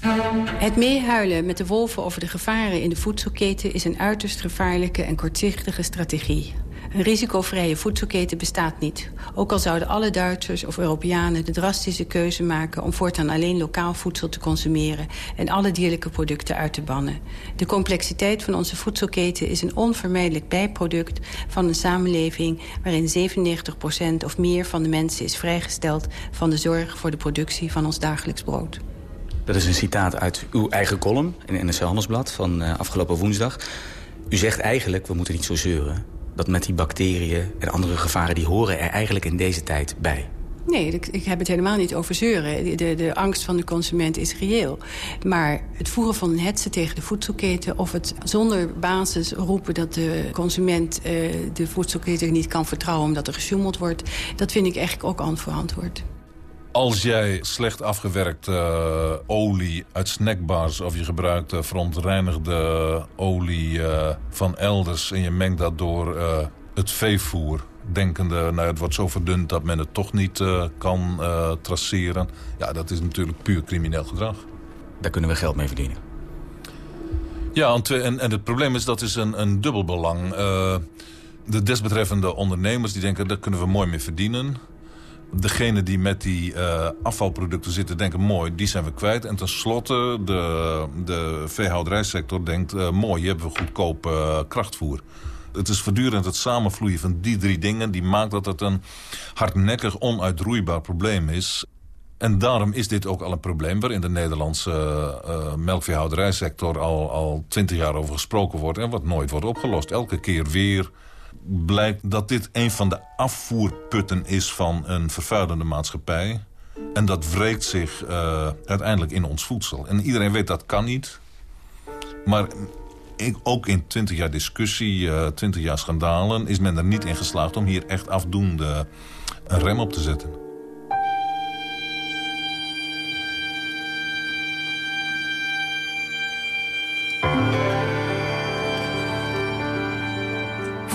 Het meehuilen met de wolven over de gevaren in de voedselketen... is een uiterst gevaarlijke en kortzichtige strategie. Een risicovrije voedselketen bestaat niet. Ook al zouden alle Duitsers of Europeanen de drastische keuze maken... om voortaan alleen lokaal voedsel te consumeren... en alle dierlijke producten uit te bannen. De complexiteit van onze voedselketen is een onvermijdelijk bijproduct... van een samenleving waarin 97% of meer van de mensen is vrijgesteld... van de zorg voor de productie van ons dagelijks brood. Dat is een citaat uit uw eigen column in NSC Handelsblad van uh, afgelopen woensdag. U zegt eigenlijk, we moeten niet zo zeuren... dat met die bacteriën en andere gevaren... die horen er eigenlijk in deze tijd bij. Nee, ik, heb het helemaal niet over zeuren. De, de, angst van de consument is reëel. Maar het voeren van een hetze tegen de voedselketen... of het zonder basis roepen dat de consument uh, de voedselketen niet kan vertrouwen... omdat er gesjoemeld wordt, dat vind ik eigenlijk ook onverantwoord. Als jij slecht afgewerkte uh, olie uit snackbars... of je gebruikt uh, verontreinigde olie uh, van elders... en je mengt dat door het veevoer... denkende, nou, het wordt zo verdund dat men het toch niet kan traceren... ja, dat is natuurlijk puur crimineel gedrag. Daar kunnen we geld mee verdienen. Ja, en, en het probleem is dat is een, een dubbel belang. De desbetreffende ondernemers die denken, daar kunnen we mooi mee verdienen. Degene die met die uh, afvalproducten zitten denken, mooi, die zijn we kwijt. En tenslotte, de, de veehouderijsector denkt, uh, mooi, hier hebben we goedkoop krachtvoer. Het is voortdurend het samenvloeien van die drie dingen... die maakt dat het een hardnekkig, onuitroeibaar probleem is. En daarom is dit ook al een probleem... waarin de Nederlandse melkveehouderijsector al, al twintig jaar over gesproken wordt... en wat nooit wordt opgelost. Elke keer weer blijkt dat dit een van de afvoerputten is van een vervuilende maatschappij. En dat wreekt zich uh, uiteindelijk in ons voedsel. En iedereen weet dat kan niet. Maar ik, ook in twintig jaar discussie, uh, twintig jaar schandalen... is men er niet in geslaagd om hier echt afdoende een rem op te zetten.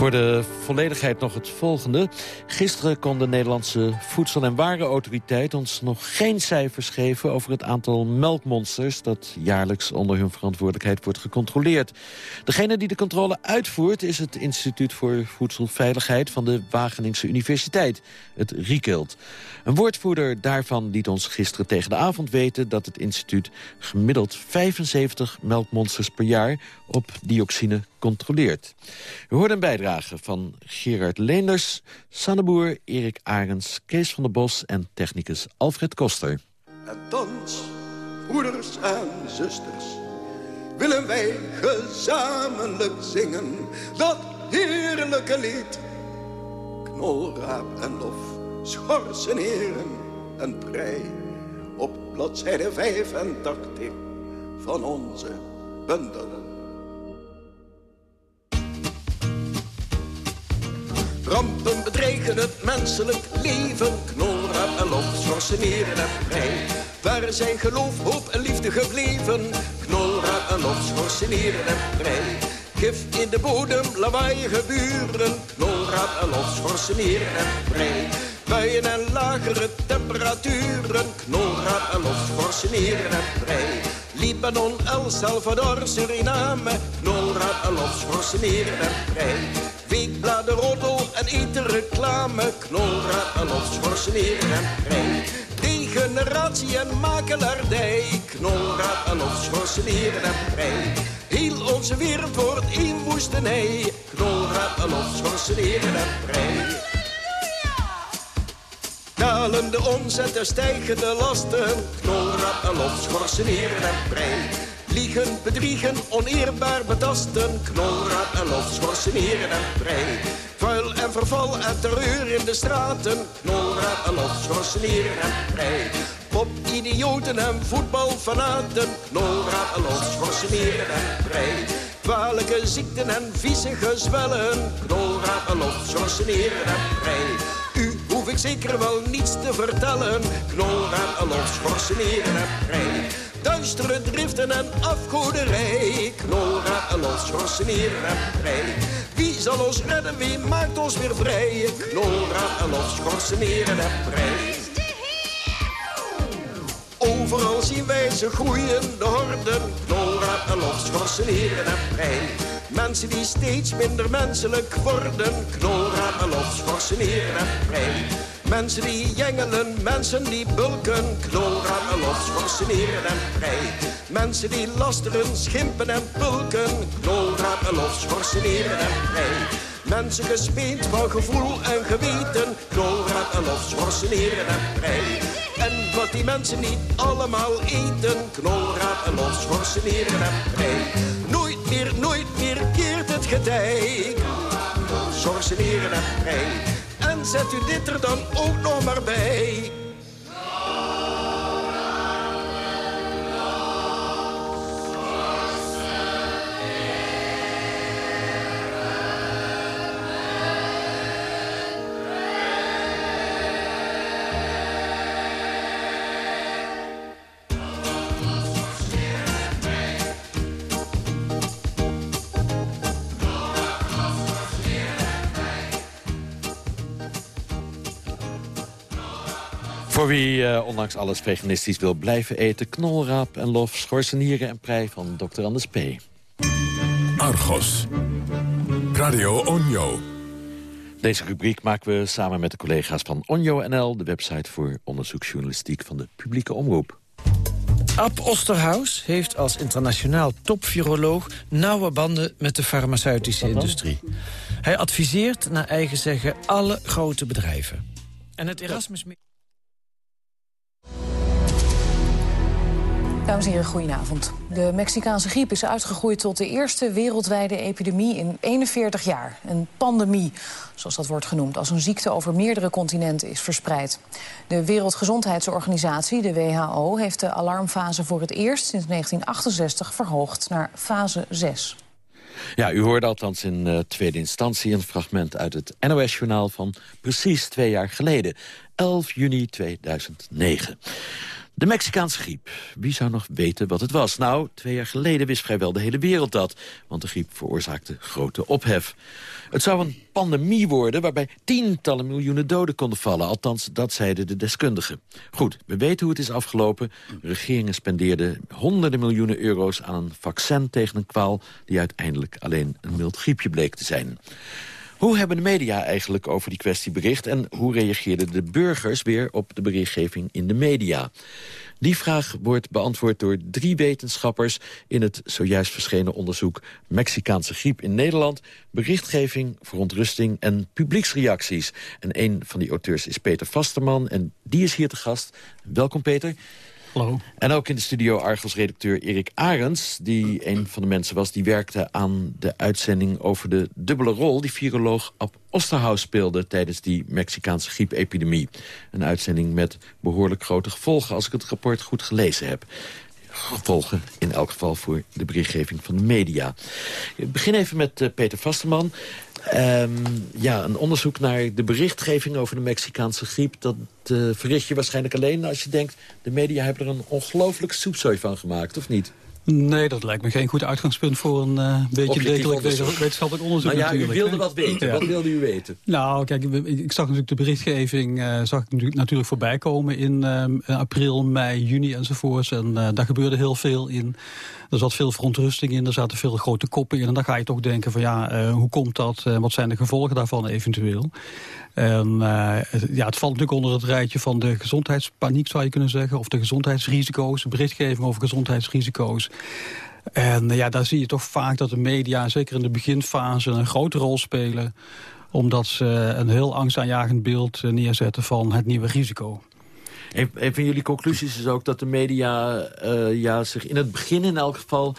Voor de volledigheid nog het volgende. Gisteren kon de Nederlandse Voedsel- en Warenautoriteit ons nog geen cijfers geven over het aantal melkmonsters dat jaarlijks onder hun verantwoordelijkheid wordt gecontroleerd. Degene die de controle uitvoert is het Instituut voor Voedselveiligheid van de Wageningse Universiteit, het RIKELD. Een woordvoerder daarvan liet ons gisteren tegen de avond weten dat het instituut gemiddeld 75 melkmonsters per jaar op dioxine controleert. We hoorden een bijdrage van Gerard Leenders, Sanne Boer, Erik Arends, Kees van der Bos en technicus Alfred Koster. En thans, broeders en zusters, willen wij gezamenlijk zingen dat heerlijke lied. Knolraap en lof, schorsen heren en prei, op bladzijde 85 van onze bundel. Rampen bedreigen het menselijk leven. Knolraad en lof, schorseneren en prei. Waar zijn geloof, hoop en liefde gebleven? Knolraad en lof, schorseneren en prei. Gif in de bodem, lawaaiige buren. Knolraad en lof, schorseneren en prei. Buien en lagere temperaturen. Knolraad en lof, schorseneren en prei. Libanon, El Salvador, Suriname. Knolraad en lof, schorseneren en prei. Weekbladen, roddel en eten reclame. Knolraad en schorseneren en prei. Degeneratie en makelaardij. Knolraad en schorseneren en prei. Heel onze wereld wordt één woestenij. Knolraad en of schorseneren en prei. Dalende omzet en stijgende lasten. Knolraad en schorseneren en prei. Liegen, bedriegen, oneerbaar betasten. Knolraad en lof, schorseneren en prei. Vuil en verval en terreur in de straten. Knolraad en lof, schorseneren en prei. Pop, idioten en voetbalfanaten. Knolraad en lof, schorseneren en prei. Kwalijke ziekten en vieze zwellen. Knolraad en lof, schorseneren en prei. U hoef ik zeker wel niets te vertellen. Knolraad en lof, schorseneren en prei. Duistere driften en afgoderij. Knolraad en los, schorseneren en prei. Wie zal ons redden, wie maakt ons weer vrij? Knolraad en los, schorseneren en prei. Overal zien wij ze groeien, de horden. Knolraad en los, schorseneren en prei. Mensen die steeds minder menselijk worden. Knolraad en los, schorseneren en prei. Mensen die jengelen, mensen die bulken, knolraad en los, schorseneren en prei. Mensen die lasteren, schimpen en pulken, knolraad en los, schorseneren en prei. Mensen gespeend van gevoel en geweten, knolraad en los, schorseneren en prei. En wat die mensen niet allemaal eten, knolraad en los, schorseneren en prei. Nooit meer, nooit meer keert het getij, schorseneren en prei. Zet u dit er dan ook nog maar bij. Voor wie uh, ondanks alles veganistisch wil blijven eten... knolraap en lof, schorsennieren en prei van Dr. Anders P. Argos. Radio Onjo. Deze rubriek maken we samen met de collega's van Onjo NL... de website voor onderzoeksjournalistiek van de publieke omroep. Ab Osterhaus heeft als internationaal topviroloog... nauwe banden met de farmaceutische industrie. Hij adviseert, naar eigen zeggen, alle grote bedrijven. En het Erasmus... Dames en heren, goedenavond. De Mexicaanse griep is uitgegroeid tot de eerste wereldwijde epidemie in 41 jaar. Een pandemie, zoals dat wordt genoemd, als een ziekte over meerdere continenten is verspreid. De Wereldgezondheidsorganisatie, de WHO, heeft de alarmfase voor het eerst sinds 1968 verhoogd naar fase 6. Ja, u hoorde althans in uh, tweede instantie een fragment uit het NOS-journaal van precies twee jaar geleden, 11 juni 2009. De Mexicaanse griep. Wie zou nog weten wat het was? Nou, twee jaar geleden wist vrijwel de hele wereld dat. Want de griep veroorzaakte grote ophef. Het zou een pandemie worden waarbij tientallen miljoenen doden konden vallen. Althans, dat zeiden de deskundigen. Goed, we weten hoe het is afgelopen. Regeringen spendeerden honderden miljoenen euro's aan een vaccin tegen een kwaal... die uiteindelijk alleen een mild griepje bleek te zijn. Hoe hebben de media eigenlijk over die kwestie bericht... en hoe reageerden de burgers weer op de berichtgeving in de media? Die vraag wordt beantwoord door drie wetenschappers... in het zojuist verschenen onderzoek Mexicaanse griep in Nederland... berichtgeving, verontrusting en publieksreacties. En een van die auteurs is Peter Vasterman en die is hier te gast. Welkom Peter. En ook in de studio Argos-redacteur Erik Arends... die een van de mensen was die werkte aan de uitzending... over de dubbele rol die viroloog Ab Osterhaus speelde... tijdens die Mexicaanse griepepidemie. Een uitzending met behoorlijk grote gevolgen... als ik het rapport goed gelezen heb gevolgen in elk geval voor de berichtgeving van de media. Ik begin even met uh, Peter Vasterman. Um, ja, een onderzoek naar de berichtgeving over de Mexicaanse griep... dat uh, verricht je waarschijnlijk alleen als je denkt... de media hebben er een ongelooflijk soepzooi van gemaakt, of niet? Nee, dat lijkt me geen goed uitgangspunt voor een uh, beetje degelijk wetenschappelijk onderzoek nou ja, natuurlijk. u wilde wat weten. Ja. Wat wilde u weten? Nou, kijk, ik zag natuurlijk de berichtgeving uh, zag ik natuurlijk voorbij komen in uh, april, mei, juni enzovoorts. En daar gebeurde heel veel in. Er zat veel verontrusting in, er zaten veel grote koppen in. En dan ga je toch denken van ja, hoe komt dat? wat zijn de gevolgen daarvan eventueel? En uh, ja, het valt natuurlijk onder het rijtje van de gezondheidspaniek, zou je kunnen zeggen. Of de gezondheidsrisico's, berichtgeving over gezondheidsrisico's. En ja, daar zie je toch vaak dat de media, zeker in de beginfase, een grote rol spelen. Omdat ze een heel angstaanjagend beeld neerzetten van het nieuwe risico. Een, van jullie conclusies is ook dat de media ja, zich in het begin in elk geval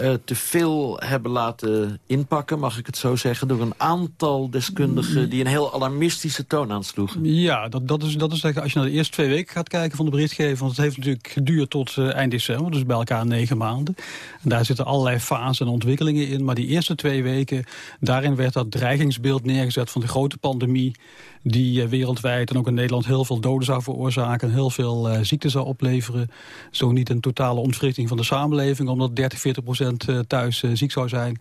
uh, te veel hebben laten inpakken, mag ik het zo zeggen... door een aantal deskundigen die een heel alarmistische toon aansloegen. Ja, dat, dat, is, dat is als je naar de eerste twee weken gaat kijken van de berichtgeving... want het heeft natuurlijk geduurd tot uh, eind december, dus bij elkaar negen maanden. En daar zitten allerlei fasen en ontwikkelingen in. Maar die eerste twee weken, daarin werd dat dreigingsbeeld neergezet... van de grote pandemie die uh, wereldwijd en ook in Nederland heel veel doden zou veroorzaken... heel veel uh, ziekte zou opleveren. Zo niet een totale ontwrichting van de samenleving... omdat 30, 40 procent uh, thuis ziek zou zijn.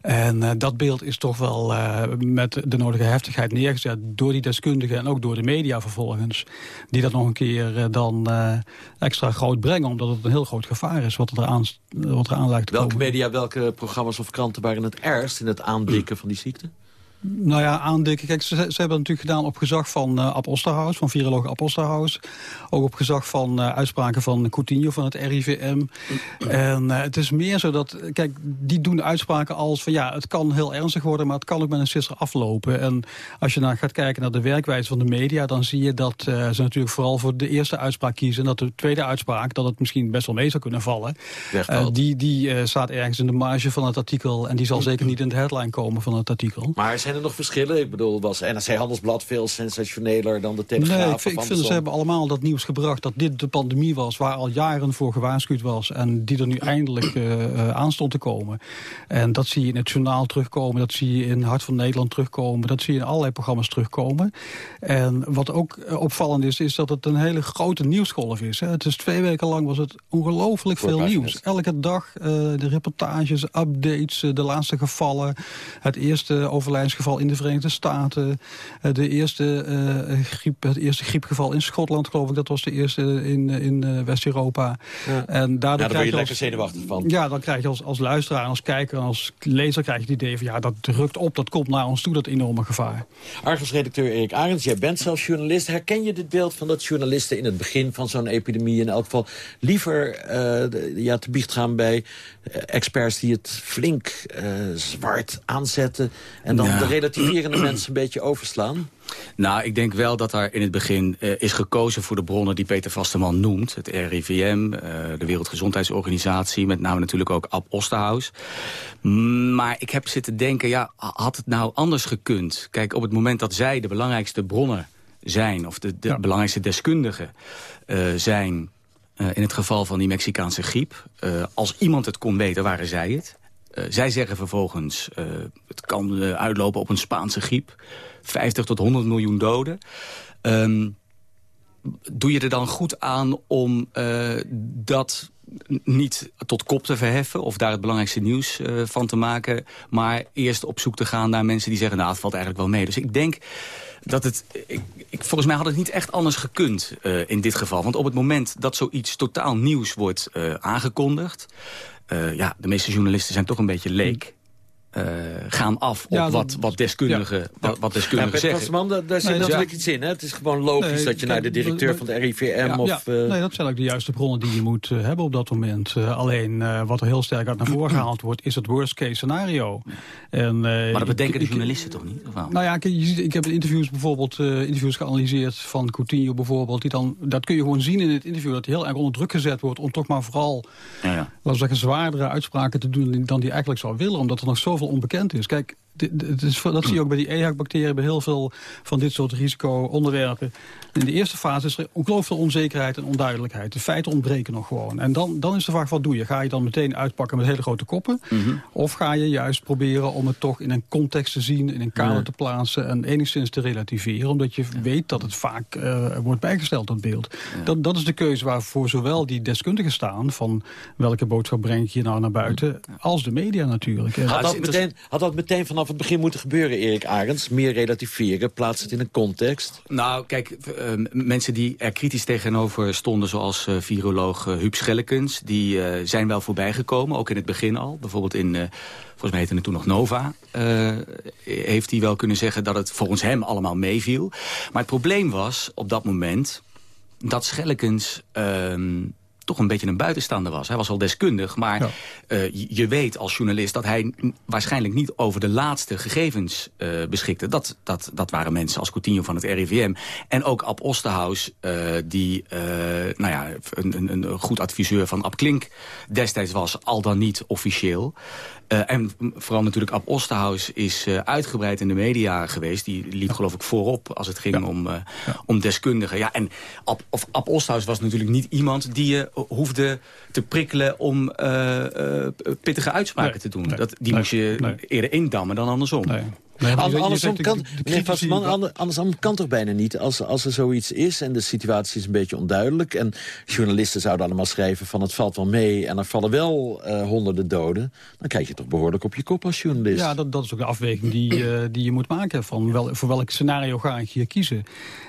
En dat beeld is toch wel met de nodige heftigheid neergezet... door die deskundigen en ook door de media vervolgens. Die dat nog een keer dan extra groot brengen... omdat het een heel groot gevaar is wat er aan, wat er aan lijkt te welke komen. media, welke programma's of kranten waren het ergst... in het aandikken van die ziekte? Nou ja, aandikken. Kijk, ze, ze, hebben het natuurlijk gedaan op gezag van uh, Ab Osterhaus, van viroloog Ab Osterhaus. Ook op gezag van uh, uitspraken van Coutinho van het RIVM. en uh, het is meer zo dat, kijk, die doen uitspraken als van ja, het kan heel ernstig worden, maar het kan ook met een sisser aflopen. En als je nou gaat kijken naar de werkwijze van de media, dan zie je dat ze natuurlijk vooral voor de eerste uitspraak kiezen. En dat de tweede uitspraak, dat het misschien best wel mee zou kunnen vallen. die die staat ergens in de marge van het artikel en die zal zeker niet in de headline komen van het artikel. Maar zijn er nog verschillen? Ik bedoel, was NRC Handelsblad veel sensationeler dan de Telegraaf? Nee, ik, vind, ik vind ze hebben allemaal dat nieuws gebracht dat dit de pandemie was... waar al jaren voor gewaarschuwd was en die er nu eindelijk uh, aan stond te komen. En dat zie je in het journaal terugkomen, dat zie je in Hart van Nederland terugkomen... dat zie je in allerlei programma's terugkomen. En wat ook opvallend is, is dat het een hele grote nieuwsgolf is. Hè. Het is twee weken lang was het ongelooflijk veel nieuws. Elke dag uh, de reportages, updates, de laatste gevallen... het eerste overlijnsgeval griepgeval in de Verenigde Staten. de eerste, griep, het eerste griepgeval in Schotland, geloof ik. Dat was de eerste in, in West-Europa. Ja. En daardoor ja, daar word je lekker als, zenuwachtig van. Ja, dan krijg je als, als luisteraar, als kijker, als lezer... krijg je het idee van ja, dat rukt op, dat komt naar ons toe, dat enorme gevaar. Argos-redacteur Erik Arends, jij bent zelf journalist. Herken je dit beeld van dat journalisten in het begin van zo'n epidemie... in elk geval liever uh, ja, te biecht gaan bij experts die het flink uh, zwart aanzetten... en dan Ja. de relativerende mensen een beetje overslaan? Nou, ik denk wel dat er in het begin eh, is gekozen voor de bronnen die Peter Vasteman noemt. Het RIVM, eh, de Wereldgezondheidsorganisatie, met name natuurlijk ook Ab Osterhaus. Maar ik heb zitten denken, ja, had het nou anders gekund? Kijk, op het moment dat zij de belangrijkste bronnen zijn, of de, de belangrijkste deskundigen eh, zijn... eh, in het geval van die Mexicaanse griep, eh, als iemand het kon weten, waren zij het. Eh, zij zeggen vervolgens, eh, het kan eh, uitlopen op een Spaanse griep. 50 tot 100 miljoen doden. Ehm, doe je er dan goed aan om dat niet tot kop te verheffen... of daar het belangrijkste nieuws van te maken... maar eerst op zoek te gaan naar mensen die zeggen... nou, het valt eigenlijk wel mee. Dus ik denk dat het... Ik, volgens mij had het niet echt anders gekund in dit geval. Want op het moment dat zoiets totaal nieuws wordt aangekondigd... eh, ja, de meeste journalisten zijn toch een beetje leek... eh, gaan af op Ja, wat, wat deskundigen, wat, wat Ja, deskundigen zeggen. Vasteman, daar, daar zit Nee, natuurlijk iets in. Hè? Het is gewoon logisch Nee, dat je naar de directeur van de RIVM Ja, of... ja. eh, nee, dat zijn ook de juiste bronnen die je moet eh, hebben op dat moment. Eh, alleen eh, wat er heel sterk uit naar voren gehaald wordt... is het worst case scenario. En, eh, Maar dat ik- bedenken de ik- journalisten toch niet? Of wel? Nou ja, ziet, ik heb in interviews bijvoorbeeld eh, interviews geanalyseerd van Coutinho bijvoorbeeld. Die dan, dat kun je gewoon zien in het interview, dat hij heel erg onder druk gezet wordt om toch maar vooral Ja, ja. laten we zeggen, zwaardere uitspraken te doen dan die eigenlijk zou willen. Omdat er nog zoveel onbekend is. Kijk, dit- is, dat zie je ook bij die EHEC-bacteriën, bij heel veel van dit soort risico-onderwerpen. In de eerste fase is er ongelooflijk veel onzekerheid en onduidelijkheid. De feiten ontbreken nog gewoon. En dan, dan is de vraag, wat doe je? Ga je dan meteen uitpakken met hele grote koppen? Of ga je juist proberen om het toch in een context te zien, in een kader Ja. te plaatsen en enigszins te relativeren? Omdat je weet dat het vaak eh, wordt bijgesteld, dat beeld. Dat, dat is de keuze waarvoor zowel die deskundigen staan, van welke boodschap breng ik hier nou naar buiten, als de media natuurlijk. Had dat, meteen, had dat meteen vanaf het begin moeten gebeuren, Erik Arends? Meer relativeren, plaats het in een context. Nou, kijk, eh, mensen die er kritisch tegenover stonden... zoals eh, viroloog eh, Huub Schellekens, die zijn wel voorbijgekomen. Ook in het begin al. Bijvoorbeeld in, volgens mij heette het toen nog Nova... heeft hij wel kunnen zeggen dat het volgens hem allemaal meeviel. Maar het probleem was op dat moment dat Schellekens... ehm, toch een beetje een buitenstaander was. Hij was al deskundig, maar eh, je- je weet als journalist... dat hij waarschijnlijk niet over de laatste gegevens eh, beschikte. Dat, dat, dat waren mensen als Coutinho van het RIVM. En ook Ab Osterhaus, eh, die nou ja, een, een, een goed adviseur van Ab Klink destijds was... al dan niet officieel. Eh, en vooral natuurlijk Ab Osterhaus is eh, uitgebreid in de media geweest. Die liep geloof ik voorop als het ging om, eh, om deskundigen. Ja, en Ab, of Ab Osterhaus was natuurlijk niet iemand die je hoefde te prikkelen... om pittige uitspraken Nee, te doen. nee, dat, die nee, moest je eerder indammen dan andersom. Andersom kan, de- de meneer critici- Vasteman, ander- andersom kan toch bijna niet. Als, als er zoiets is en de situatie is een beetje onduidelijk... en journalisten zouden allemaal schrijven van het valt wel mee... en er vallen wel eh, honderden doden... dan krijg je toch behoorlijk op je kop als journalist. Ja, dat, dat is ook de afweging die, eh, die je moet maken. Van wel, voor welk scenario ga ik hier kiezen?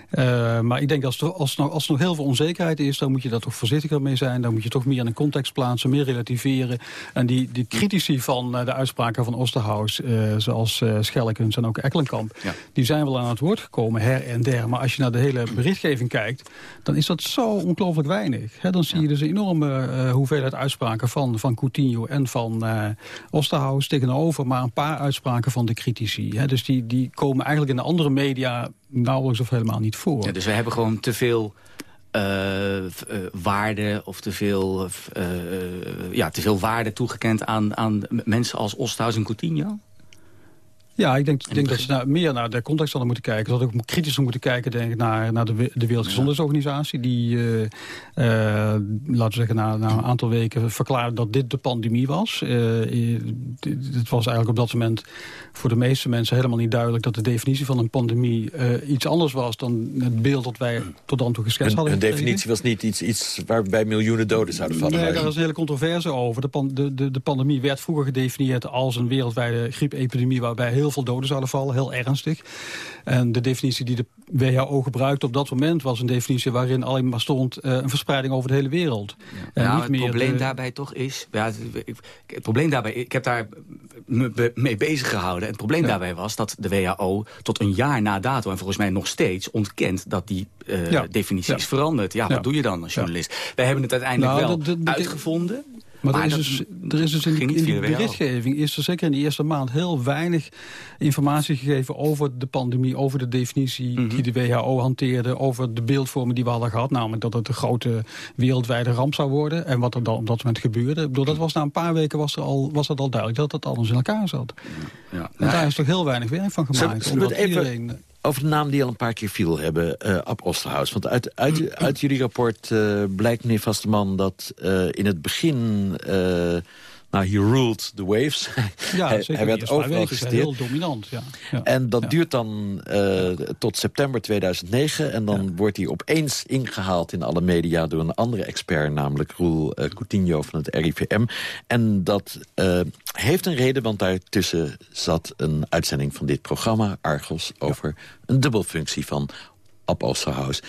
Eh, maar ik denk als er, als, er nog, als er nog heel veel onzekerheid is... dan moet je daar toch voorzichtiger mee zijn. Dan moet je toch meer in een context plaatsen, meer relativeren. En die, die critici van eh, de uitspraken van Osterhaus... eh, zoals eh Schellekens en ook Ekkelenkamp... die zijn wel aan het woord gekomen, her en der. Maar als je naar de hele berichtgeving kijkt... dan is dat zo ongelooflijk weinig. Dan zie je dus een enorme hoeveelheid uitspraken van, van Coutinho en van Osterhaus... tegenover maar een paar uitspraken van de critici. Dus die, die komen eigenlijk in de andere media nauwelijks of helemaal niet voor. Ja, dus we hebben gewoon te veel eh, waarde of te veel, eh, ja, te veel waarde toegekend aan, aan mensen als Osthaus en Coutinho? Ja, ik denk, ik denk dat ze naar, meer naar de context hadden moeten kijken. Dat ook kritischer moeten kijken denk ik, naar, naar de, de Wereldgezondheidsorganisatie. Die, eh, eh, laten we zeggen, na, na een aantal weken verklaarde dat dit de pandemie was. Dit- het was eigenlijk op dat moment voor de meeste mensen helemaal niet duidelijk... dat de definitie van een pandemie eh, iets anders was dan het beeld dat wij tot dan toe geschetst hadden. gekregen. definitie was niet iets, iets waarbij miljoenen doden zouden vallen. Nee, daar was een hele controverse over. De, pan- de, de, de pandemie werd vroeger gedefinieerd als een wereldwijde griepepidemie... waarbij heel heel veel doden zouden vallen, heel ernstig. En de definitie die de WHO gebruikte op dat moment was een definitie waarin alleen maar stond een verspreiding over de hele wereld. Ja. Nou, het probleem daarbij toch is, ja, het, het, probleem daarbij, ik heb daar me mee bezig gehouden. En het probleem daarbij was dat de WHO tot een jaar na dato, en volgens mij nog steeds, ontkent dat die uh, definitie is veranderd. Ja, wat doe je dan als journalist? Wij hebben het uiteindelijk nou, wel uitgevonden. Maar, er is dus, er is dus in, in de berichtgeving is er zeker in de eerste maand heel weinig informatie gegeven over de pandemie, over de definitie mm -hmm. die de WHO hanteerde, over de beeldvormen die we hadden gehad, namelijk dat het een grote wereldwijde ramp zou worden en wat er dan op dat moment gebeurde. Ik bedoel, dat was na een paar weken was, er al, was het al duidelijk dat dat alles in elkaar zat. Ja. En daar is toch heel weinig werk van gemaakt. Zullen, omdat iedereen over de naam die al een paar keer viel hebben, uh, Ab Osterhaus. Want uit, uit, uit jullie rapport uh, blijkt, meneer Vasteman, dat uh, in het begin nou, he ruled the waves. Ja, hij, hij werd overal. Heel dominant, ja. ja. En dat duurt dan uh, tot september 2009. En dan wordt hij opeens ingehaald in alle media... door een andere expert, namelijk Roel uh, Coutinho van het RIVM. En dat uh, heeft een reden, want daartussen zat een uitzending van dit programma... Argos, over een dubbelfunctie van Ab Osterhaus.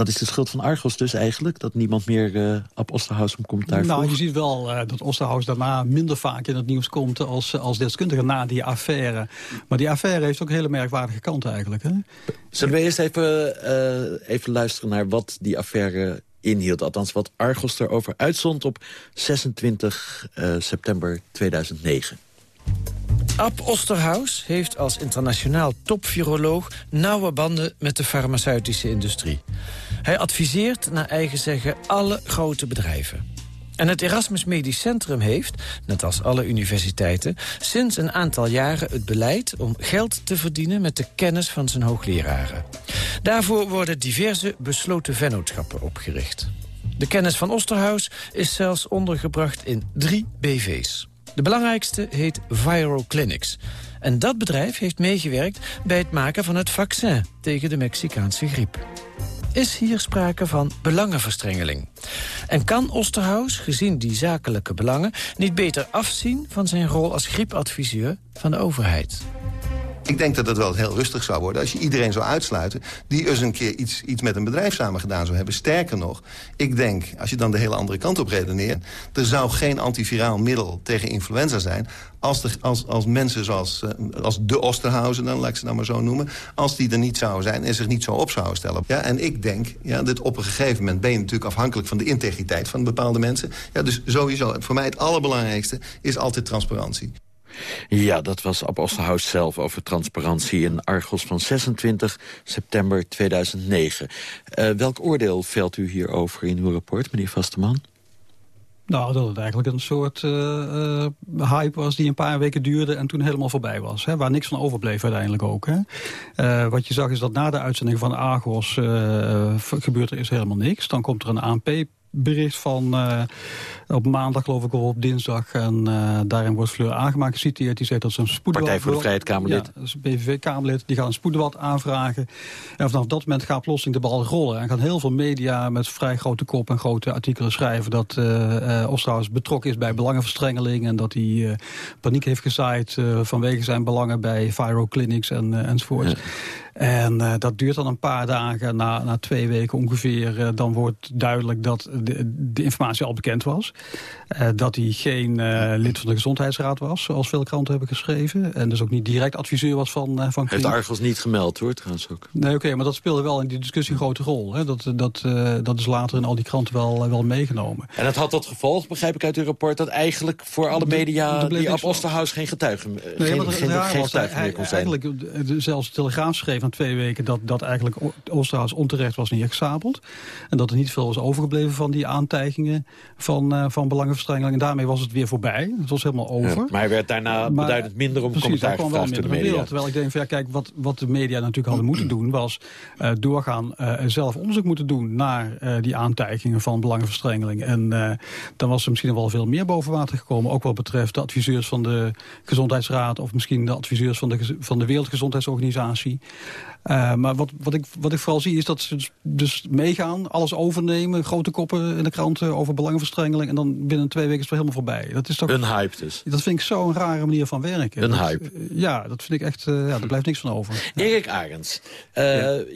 Dat is de schuld van Argos dus eigenlijk? Dat niemand meer uh, op Osterhaus om commentaar Nou, je ziet wel uh, dat Osterhaus daarna minder vaak in het nieuws komt... als, als deskundige na die affaire. Maar die affaire heeft ook hele merkwaardige kant eigenlijk. Hè? Zullen we eerst even, uh, even luisteren naar wat die affaire inhield? Althans, wat Argos erover uitzond op 26 september 2009. Ab Osterhaus heeft als internationaal topviroloog nauwe banden met de farmaceutische industrie. Hij adviseert naar eigen zeggen alle grote bedrijven. En het Erasmus Medisch Centrum heeft, net als alle universiteiten... sinds een aantal jaren het beleid om geld te verdienen... met de kennis van zijn hoogleraren. Daarvoor worden diverse besloten vennootschappen opgericht. De kennis van Osterhaus is zelfs ondergebracht in drie BV's. De belangrijkste heet Viral Clinics. En dat bedrijf heeft meegewerkt bij het maken van het vaccin tegen de Mexicaanse griep. Is hier sprake van belangenverstrengeling? En kan Osterhaus, gezien die zakelijke belangen... niet beter afzien van zijn rol als griepadviseur van de overheid? Ik denk dat het wel heel rustig zou worden als je iedereen zou uitsluiten... die eens een keer iets, iets met een bedrijf samen gedaan zou hebben. Sterker nog, ik denk, als je dan de hele andere kant op redeneert... er zou geen antiviraal middel tegen influenza zijn... als, de, als, als mensen zoals uh, als de Osterhausen, dan laat ik ze dan maar zo noemen... als die er niet zouden zijn en zich niet zo op zouden stellen. Ja, en ik denk, ja, dit op een gegeven moment ben je natuurlijk afhankelijk... van de integriteit van bepaalde mensen. Ja, dus sowieso, voor mij het allerbelangrijkste is altijd transparantie. Ja, dat was Ab Osterhaus zelf over transparantie in Argos van 26 september 2009. Uh, welk oordeel velt u hierover in uw rapport, meneer Vasteman? Nou, dat het eigenlijk een soort uh, uh, hype was die een paar weken duurde en toen helemaal voorbij was. Hè, waar niks van overbleef uiteindelijk ook. Hè. Uh, wat je zag is dat na de uitzending van Argos gebeurt er is helemaal niks. Dan komt er een ANP bericht van uh, op maandag geloof ik of op dinsdag. En uh, daarin wordt Fleur aangemaakt geciteerd. Die zegt dat ze een spoeddebat... Partij voor de Vrijheid Kamerlid. Ja, BVV-Kamerlid. Die gaan een spoeddebat aanvragen. En vanaf dat moment gaat plotseling de bal rollen. En gaan heel veel media met vrij grote kop en grote artikelen schrijven... dat uh, Osterhaus betrokken is bij belangenverstrengeling... en dat hij paniek heeft gezaaid vanwege zijn belangen bij Viro Clinics en, enzovoort. Ja. En dat duurt dan een paar dagen, na, na twee weken ongeveer. Dan wordt duidelijk dat de, de informatie al bekend was. Uh, dat hij geen lid van de Gezondheidsraad was, zoals veel kranten hebben geschreven. En dus ook niet direct adviseur was van van Heeft Argos niet gemeld hoor, trouwens ook. Nee, oké, okay, maar dat speelde wel in die discussie een grote rol. Hè. Dat, dat, dat is later in al die kranten wel, wel meegenomen. En dat had tot gevolg, begrijp ik uit uw rapport... dat eigenlijk voor alle media de, die op Osterhaus geen getuigen, nee, geen, geen, geen getuigen meer kon zijn. Eigenlijk, zelfs de Telegraaf schreef twee weken dat, dat eigenlijk Oosterhuis onterecht was neergesabeld. En dat er niet veel was overgebleven van die aantijgingen van, van En daarmee was het weer voorbij. Het was helemaal over. Ja, maar hij werd daarna maar, beduidend minder om precies, commentaar gevraagd door de media. Wereld, terwijl ik denk, van, ja, kijk, wat, wat de media natuurlijk hadden moeten doen... was uh, doorgaan uh, zelf onderzoek moeten doen naar die aantijgingen van belangenverstrengeling. En dan was er misschien wel veel meer boven water gekomen. Ook wat betreft de adviseurs van de Gezondheidsraad... of misschien de adviseurs van de, van de Wereldgezondheidsorganisatie. Uh, maar wat, wat, ik, wat ik vooral zie is dat ze dus, dus meegaan, alles overnemen, grote koppen in de krant over belangenverstrengeling... en dan binnen twee weken is het helemaal voorbij. Dat is toch... Een hype dus. Dat vind ik zo'n rare manier van werken. Een Dat- hype. Ja, dat vind ik echt... eh, ja, daar blijft niks van over. Erik Arends, eh,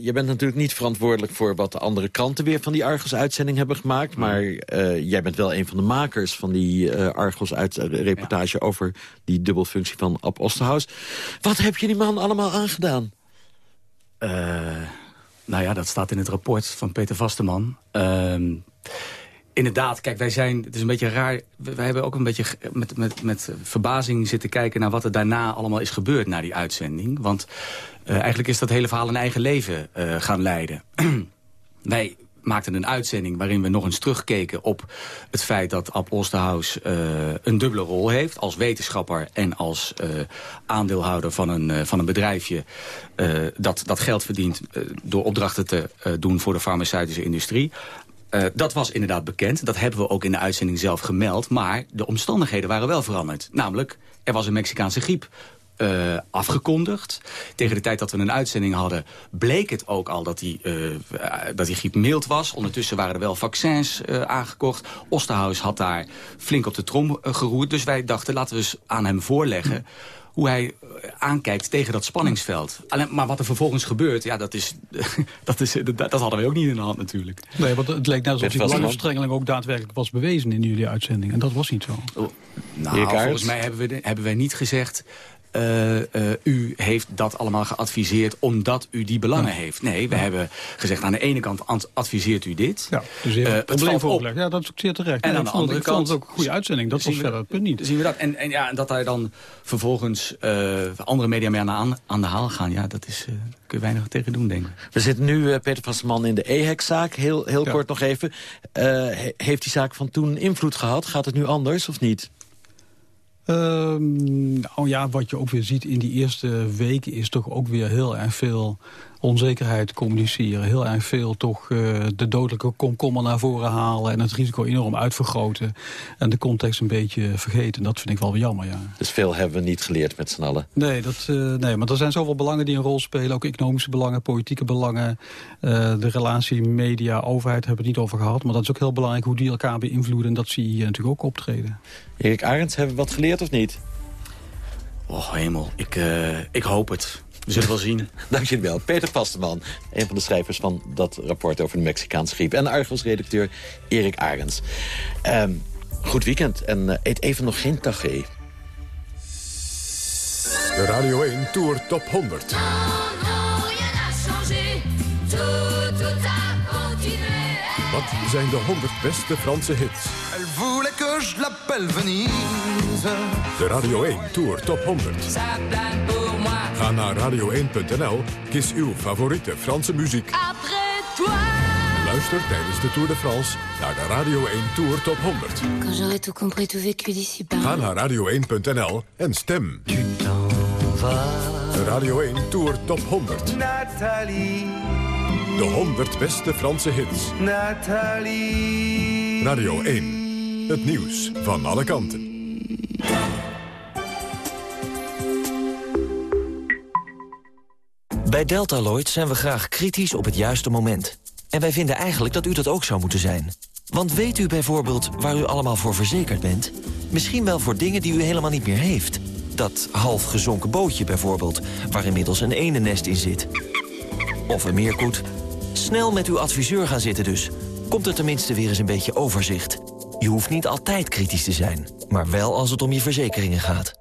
je bent natuurlijk niet verantwoordelijk voor wat de andere kranten weer van die Argos-uitzending hebben gemaakt. Maar eh, jij bent wel een van de makers van die eh, Argos-reportage over die dubbelfunctie van Ab Osterhaus. Wat heb je die man allemaal aangedaan? Eh, nou ja, dat staat in het rapport van Peter Vasteman. Ehm, inderdaad, kijk, wij zijn... Het is een beetje raar... Wij hebben ook een beetje met, met, met verbazing zitten kijken... naar wat er daarna allemaal is gebeurd na die uitzending. Want eh, eigenlijk is dat hele verhaal een eigen leven eh, gaan leiden. wij maakten een uitzending waarin we nog eens terugkeken op het feit dat Ab Osterhaus eh, een dubbele rol heeft. Als wetenschapper en als eh, aandeelhouder van een, eh, van een bedrijfje dat, dat geld verdient door opdrachten te doen voor de farmaceutische industrie. Dat was inderdaad bekend. Dat hebben we ook in de uitzending zelf gemeld. Maar de omstandigheden waren wel veranderd. Namelijk, er was een Mexicaanse griep eh, afgekondigd. Tegen de tijd dat we een uitzending hadden... bleek het ook al dat die, eh, eh, dat die griep mild was. Ondertussen waren er wel vaccins eh, aangekocht. Osterhaus had daar flink op de trom geroerd. Dus wij dachten, laten we eens aan hem voorleggen... hoe hij aankijkt tegen dat spanningsveld. Alleen, maar wat er vervolgens gebeurt, ja, dat, is, dat, is, dat, dat hadden we ook niet in de hand natuurlijk. Nee, want het leek net alsof die belangenverstrengeling ook daadwerkelijk was bewezen in jullie uitzending. En dat was niet zo. Nou, Erik Aerts? volgens mij hebben, we, hebben wij niet gezegd... eh, eh, u heeft dat allemaal geadviseerd omdat u die belangen heeft. Nee, we hebben gezegd aan de ene kant ad- adviseert u dit. Ja, dus hebt het probleem valt op. voorgelegd. Ja, dat is ook zeer terecht. En Nee, aan de andere ik vond het kant ook een goede uitzending. Dat was zien we- verder het punt niet. Zien we dat? En, en ja, dat daar dan vervolgens eh, andere media mee aan, aan de haal gaan... ja, dat is, eh, daar kun je weinig tegen doen, denk ik. We zitten nu, Peter van Man, in de EHEC-zaak. Heel, heel kort nog even. Eh, he- heeft die zaak van toen invloed gehad? Gaat het nu anders of niet? Ehm, nou ja, wat je ook weer ziet in die eerste weken... is toch ook weer heel erg veel onzekerheid communiceren. Heel erg veel toch eh, de dodelijke komkommer naar voren halen... en het risico enorm uitvergroten. En de context een beetje vergeten. Dat vind ik wel weer jammer, ja. Dus veel hebben we niet geleerd met z'n allen. Nee, dat, eh, nee, maar er zijn zoveel belangen die een rol spelen. Ook economische belangen, politieke belangen. eh, de relatie media-overheid hebben we het niet over gehad. Maar dat is ook heel belangrijk hoe die elkaar beïnvloeden. En dat zie je hier natuurlijk ook optreden. Erik Arends, hebben we wat geleerd of niet? Oh, hemel. Ik, eh, ik hoop het. We zullen wel zien. Dank jullie wel. Peter Vasteman, een van de schrijvers van dat rapport over de Mexicaanse griep. En Argos-redacteur Erik Arends. Ehm, goed weekend en eh, eet even nog geen tagé. De Radio 1 Tour Top 100. Wat zijn de 100 beste Franse hits? Elle voulait que je l'appelle Venise. De Radio 1 Tour Top 100. Ga naar radio1.nl, kies uw favoriete Franse muziek. Luister tijdens de Tour de France naar de Radio 1 Tour Top 100. Quand j'aurai tout compris, tout vécu d'ici. Ga naar radio1.nl en stem. De Radio 1 Tour Top 100. Nathalie, De 100 beste Franse hits. Nathalie. Radio 1. Het nieuws van alle kanten. Bij Deltaloid zijn we graag kritisch op het juiste moment. En wij vinden eigenlijk dat u dat ook zou moeten zijn. Want weet u bijvoorbeeld waar u allemaal voor verzekerd bent? Misschien wel voor dingen die u helemaal niet meer heeft. Dat half gezonken bootje bijvoorbeeld, waar inmiddels een enennest in zit. Of een meerkoet. Snel met uw adviseur gaan zitten dus. Komt er tenminste weer eens een beetje overzicht. Je hoeft niet altijd kritisch te zijn, maar wel als het om je verzekeringen gaat.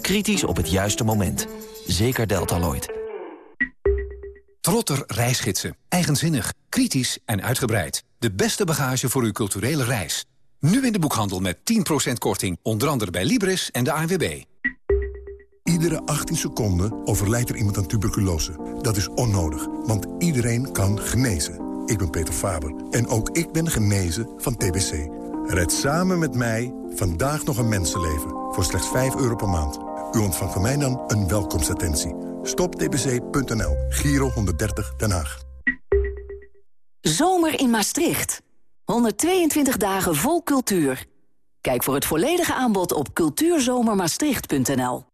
Kritisch op het juiste moment. Zeker Deltaloid. Trotter reisgidsen. Eigenzinnig, kritisch en uitgebreid. De beste bagage voor uw culturele reis. Nu in de boekhandel met 10% korting. Onder andere bij Libris en de ANWB. Iedere 18 seconden overlijdt er iemand aan tuberculose. Dat is onnodig, want iedereen kan genezen. Ik ben Peter Faber en ook ik ben genezen van TBC. Red samen met mij vandaag nog een mensenleven voor slechts 5 euro per maand. U ontvangt van mij dan een welkomstattentie. Stoptbc.nl, Giro 130 Den Haag. Zomer in Maastricht. 122 dagen vol cultuur. Kijk voor het volledige aanbod op cultuurzomermaastricht.nl.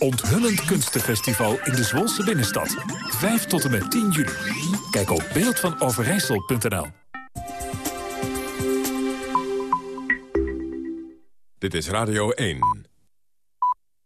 Onthullend kunstenfestival in de Zwolse binnenstad. 5 tot en met 10 juli. Kijk op beeldvanoverijssel.nl Dit is Radio 1.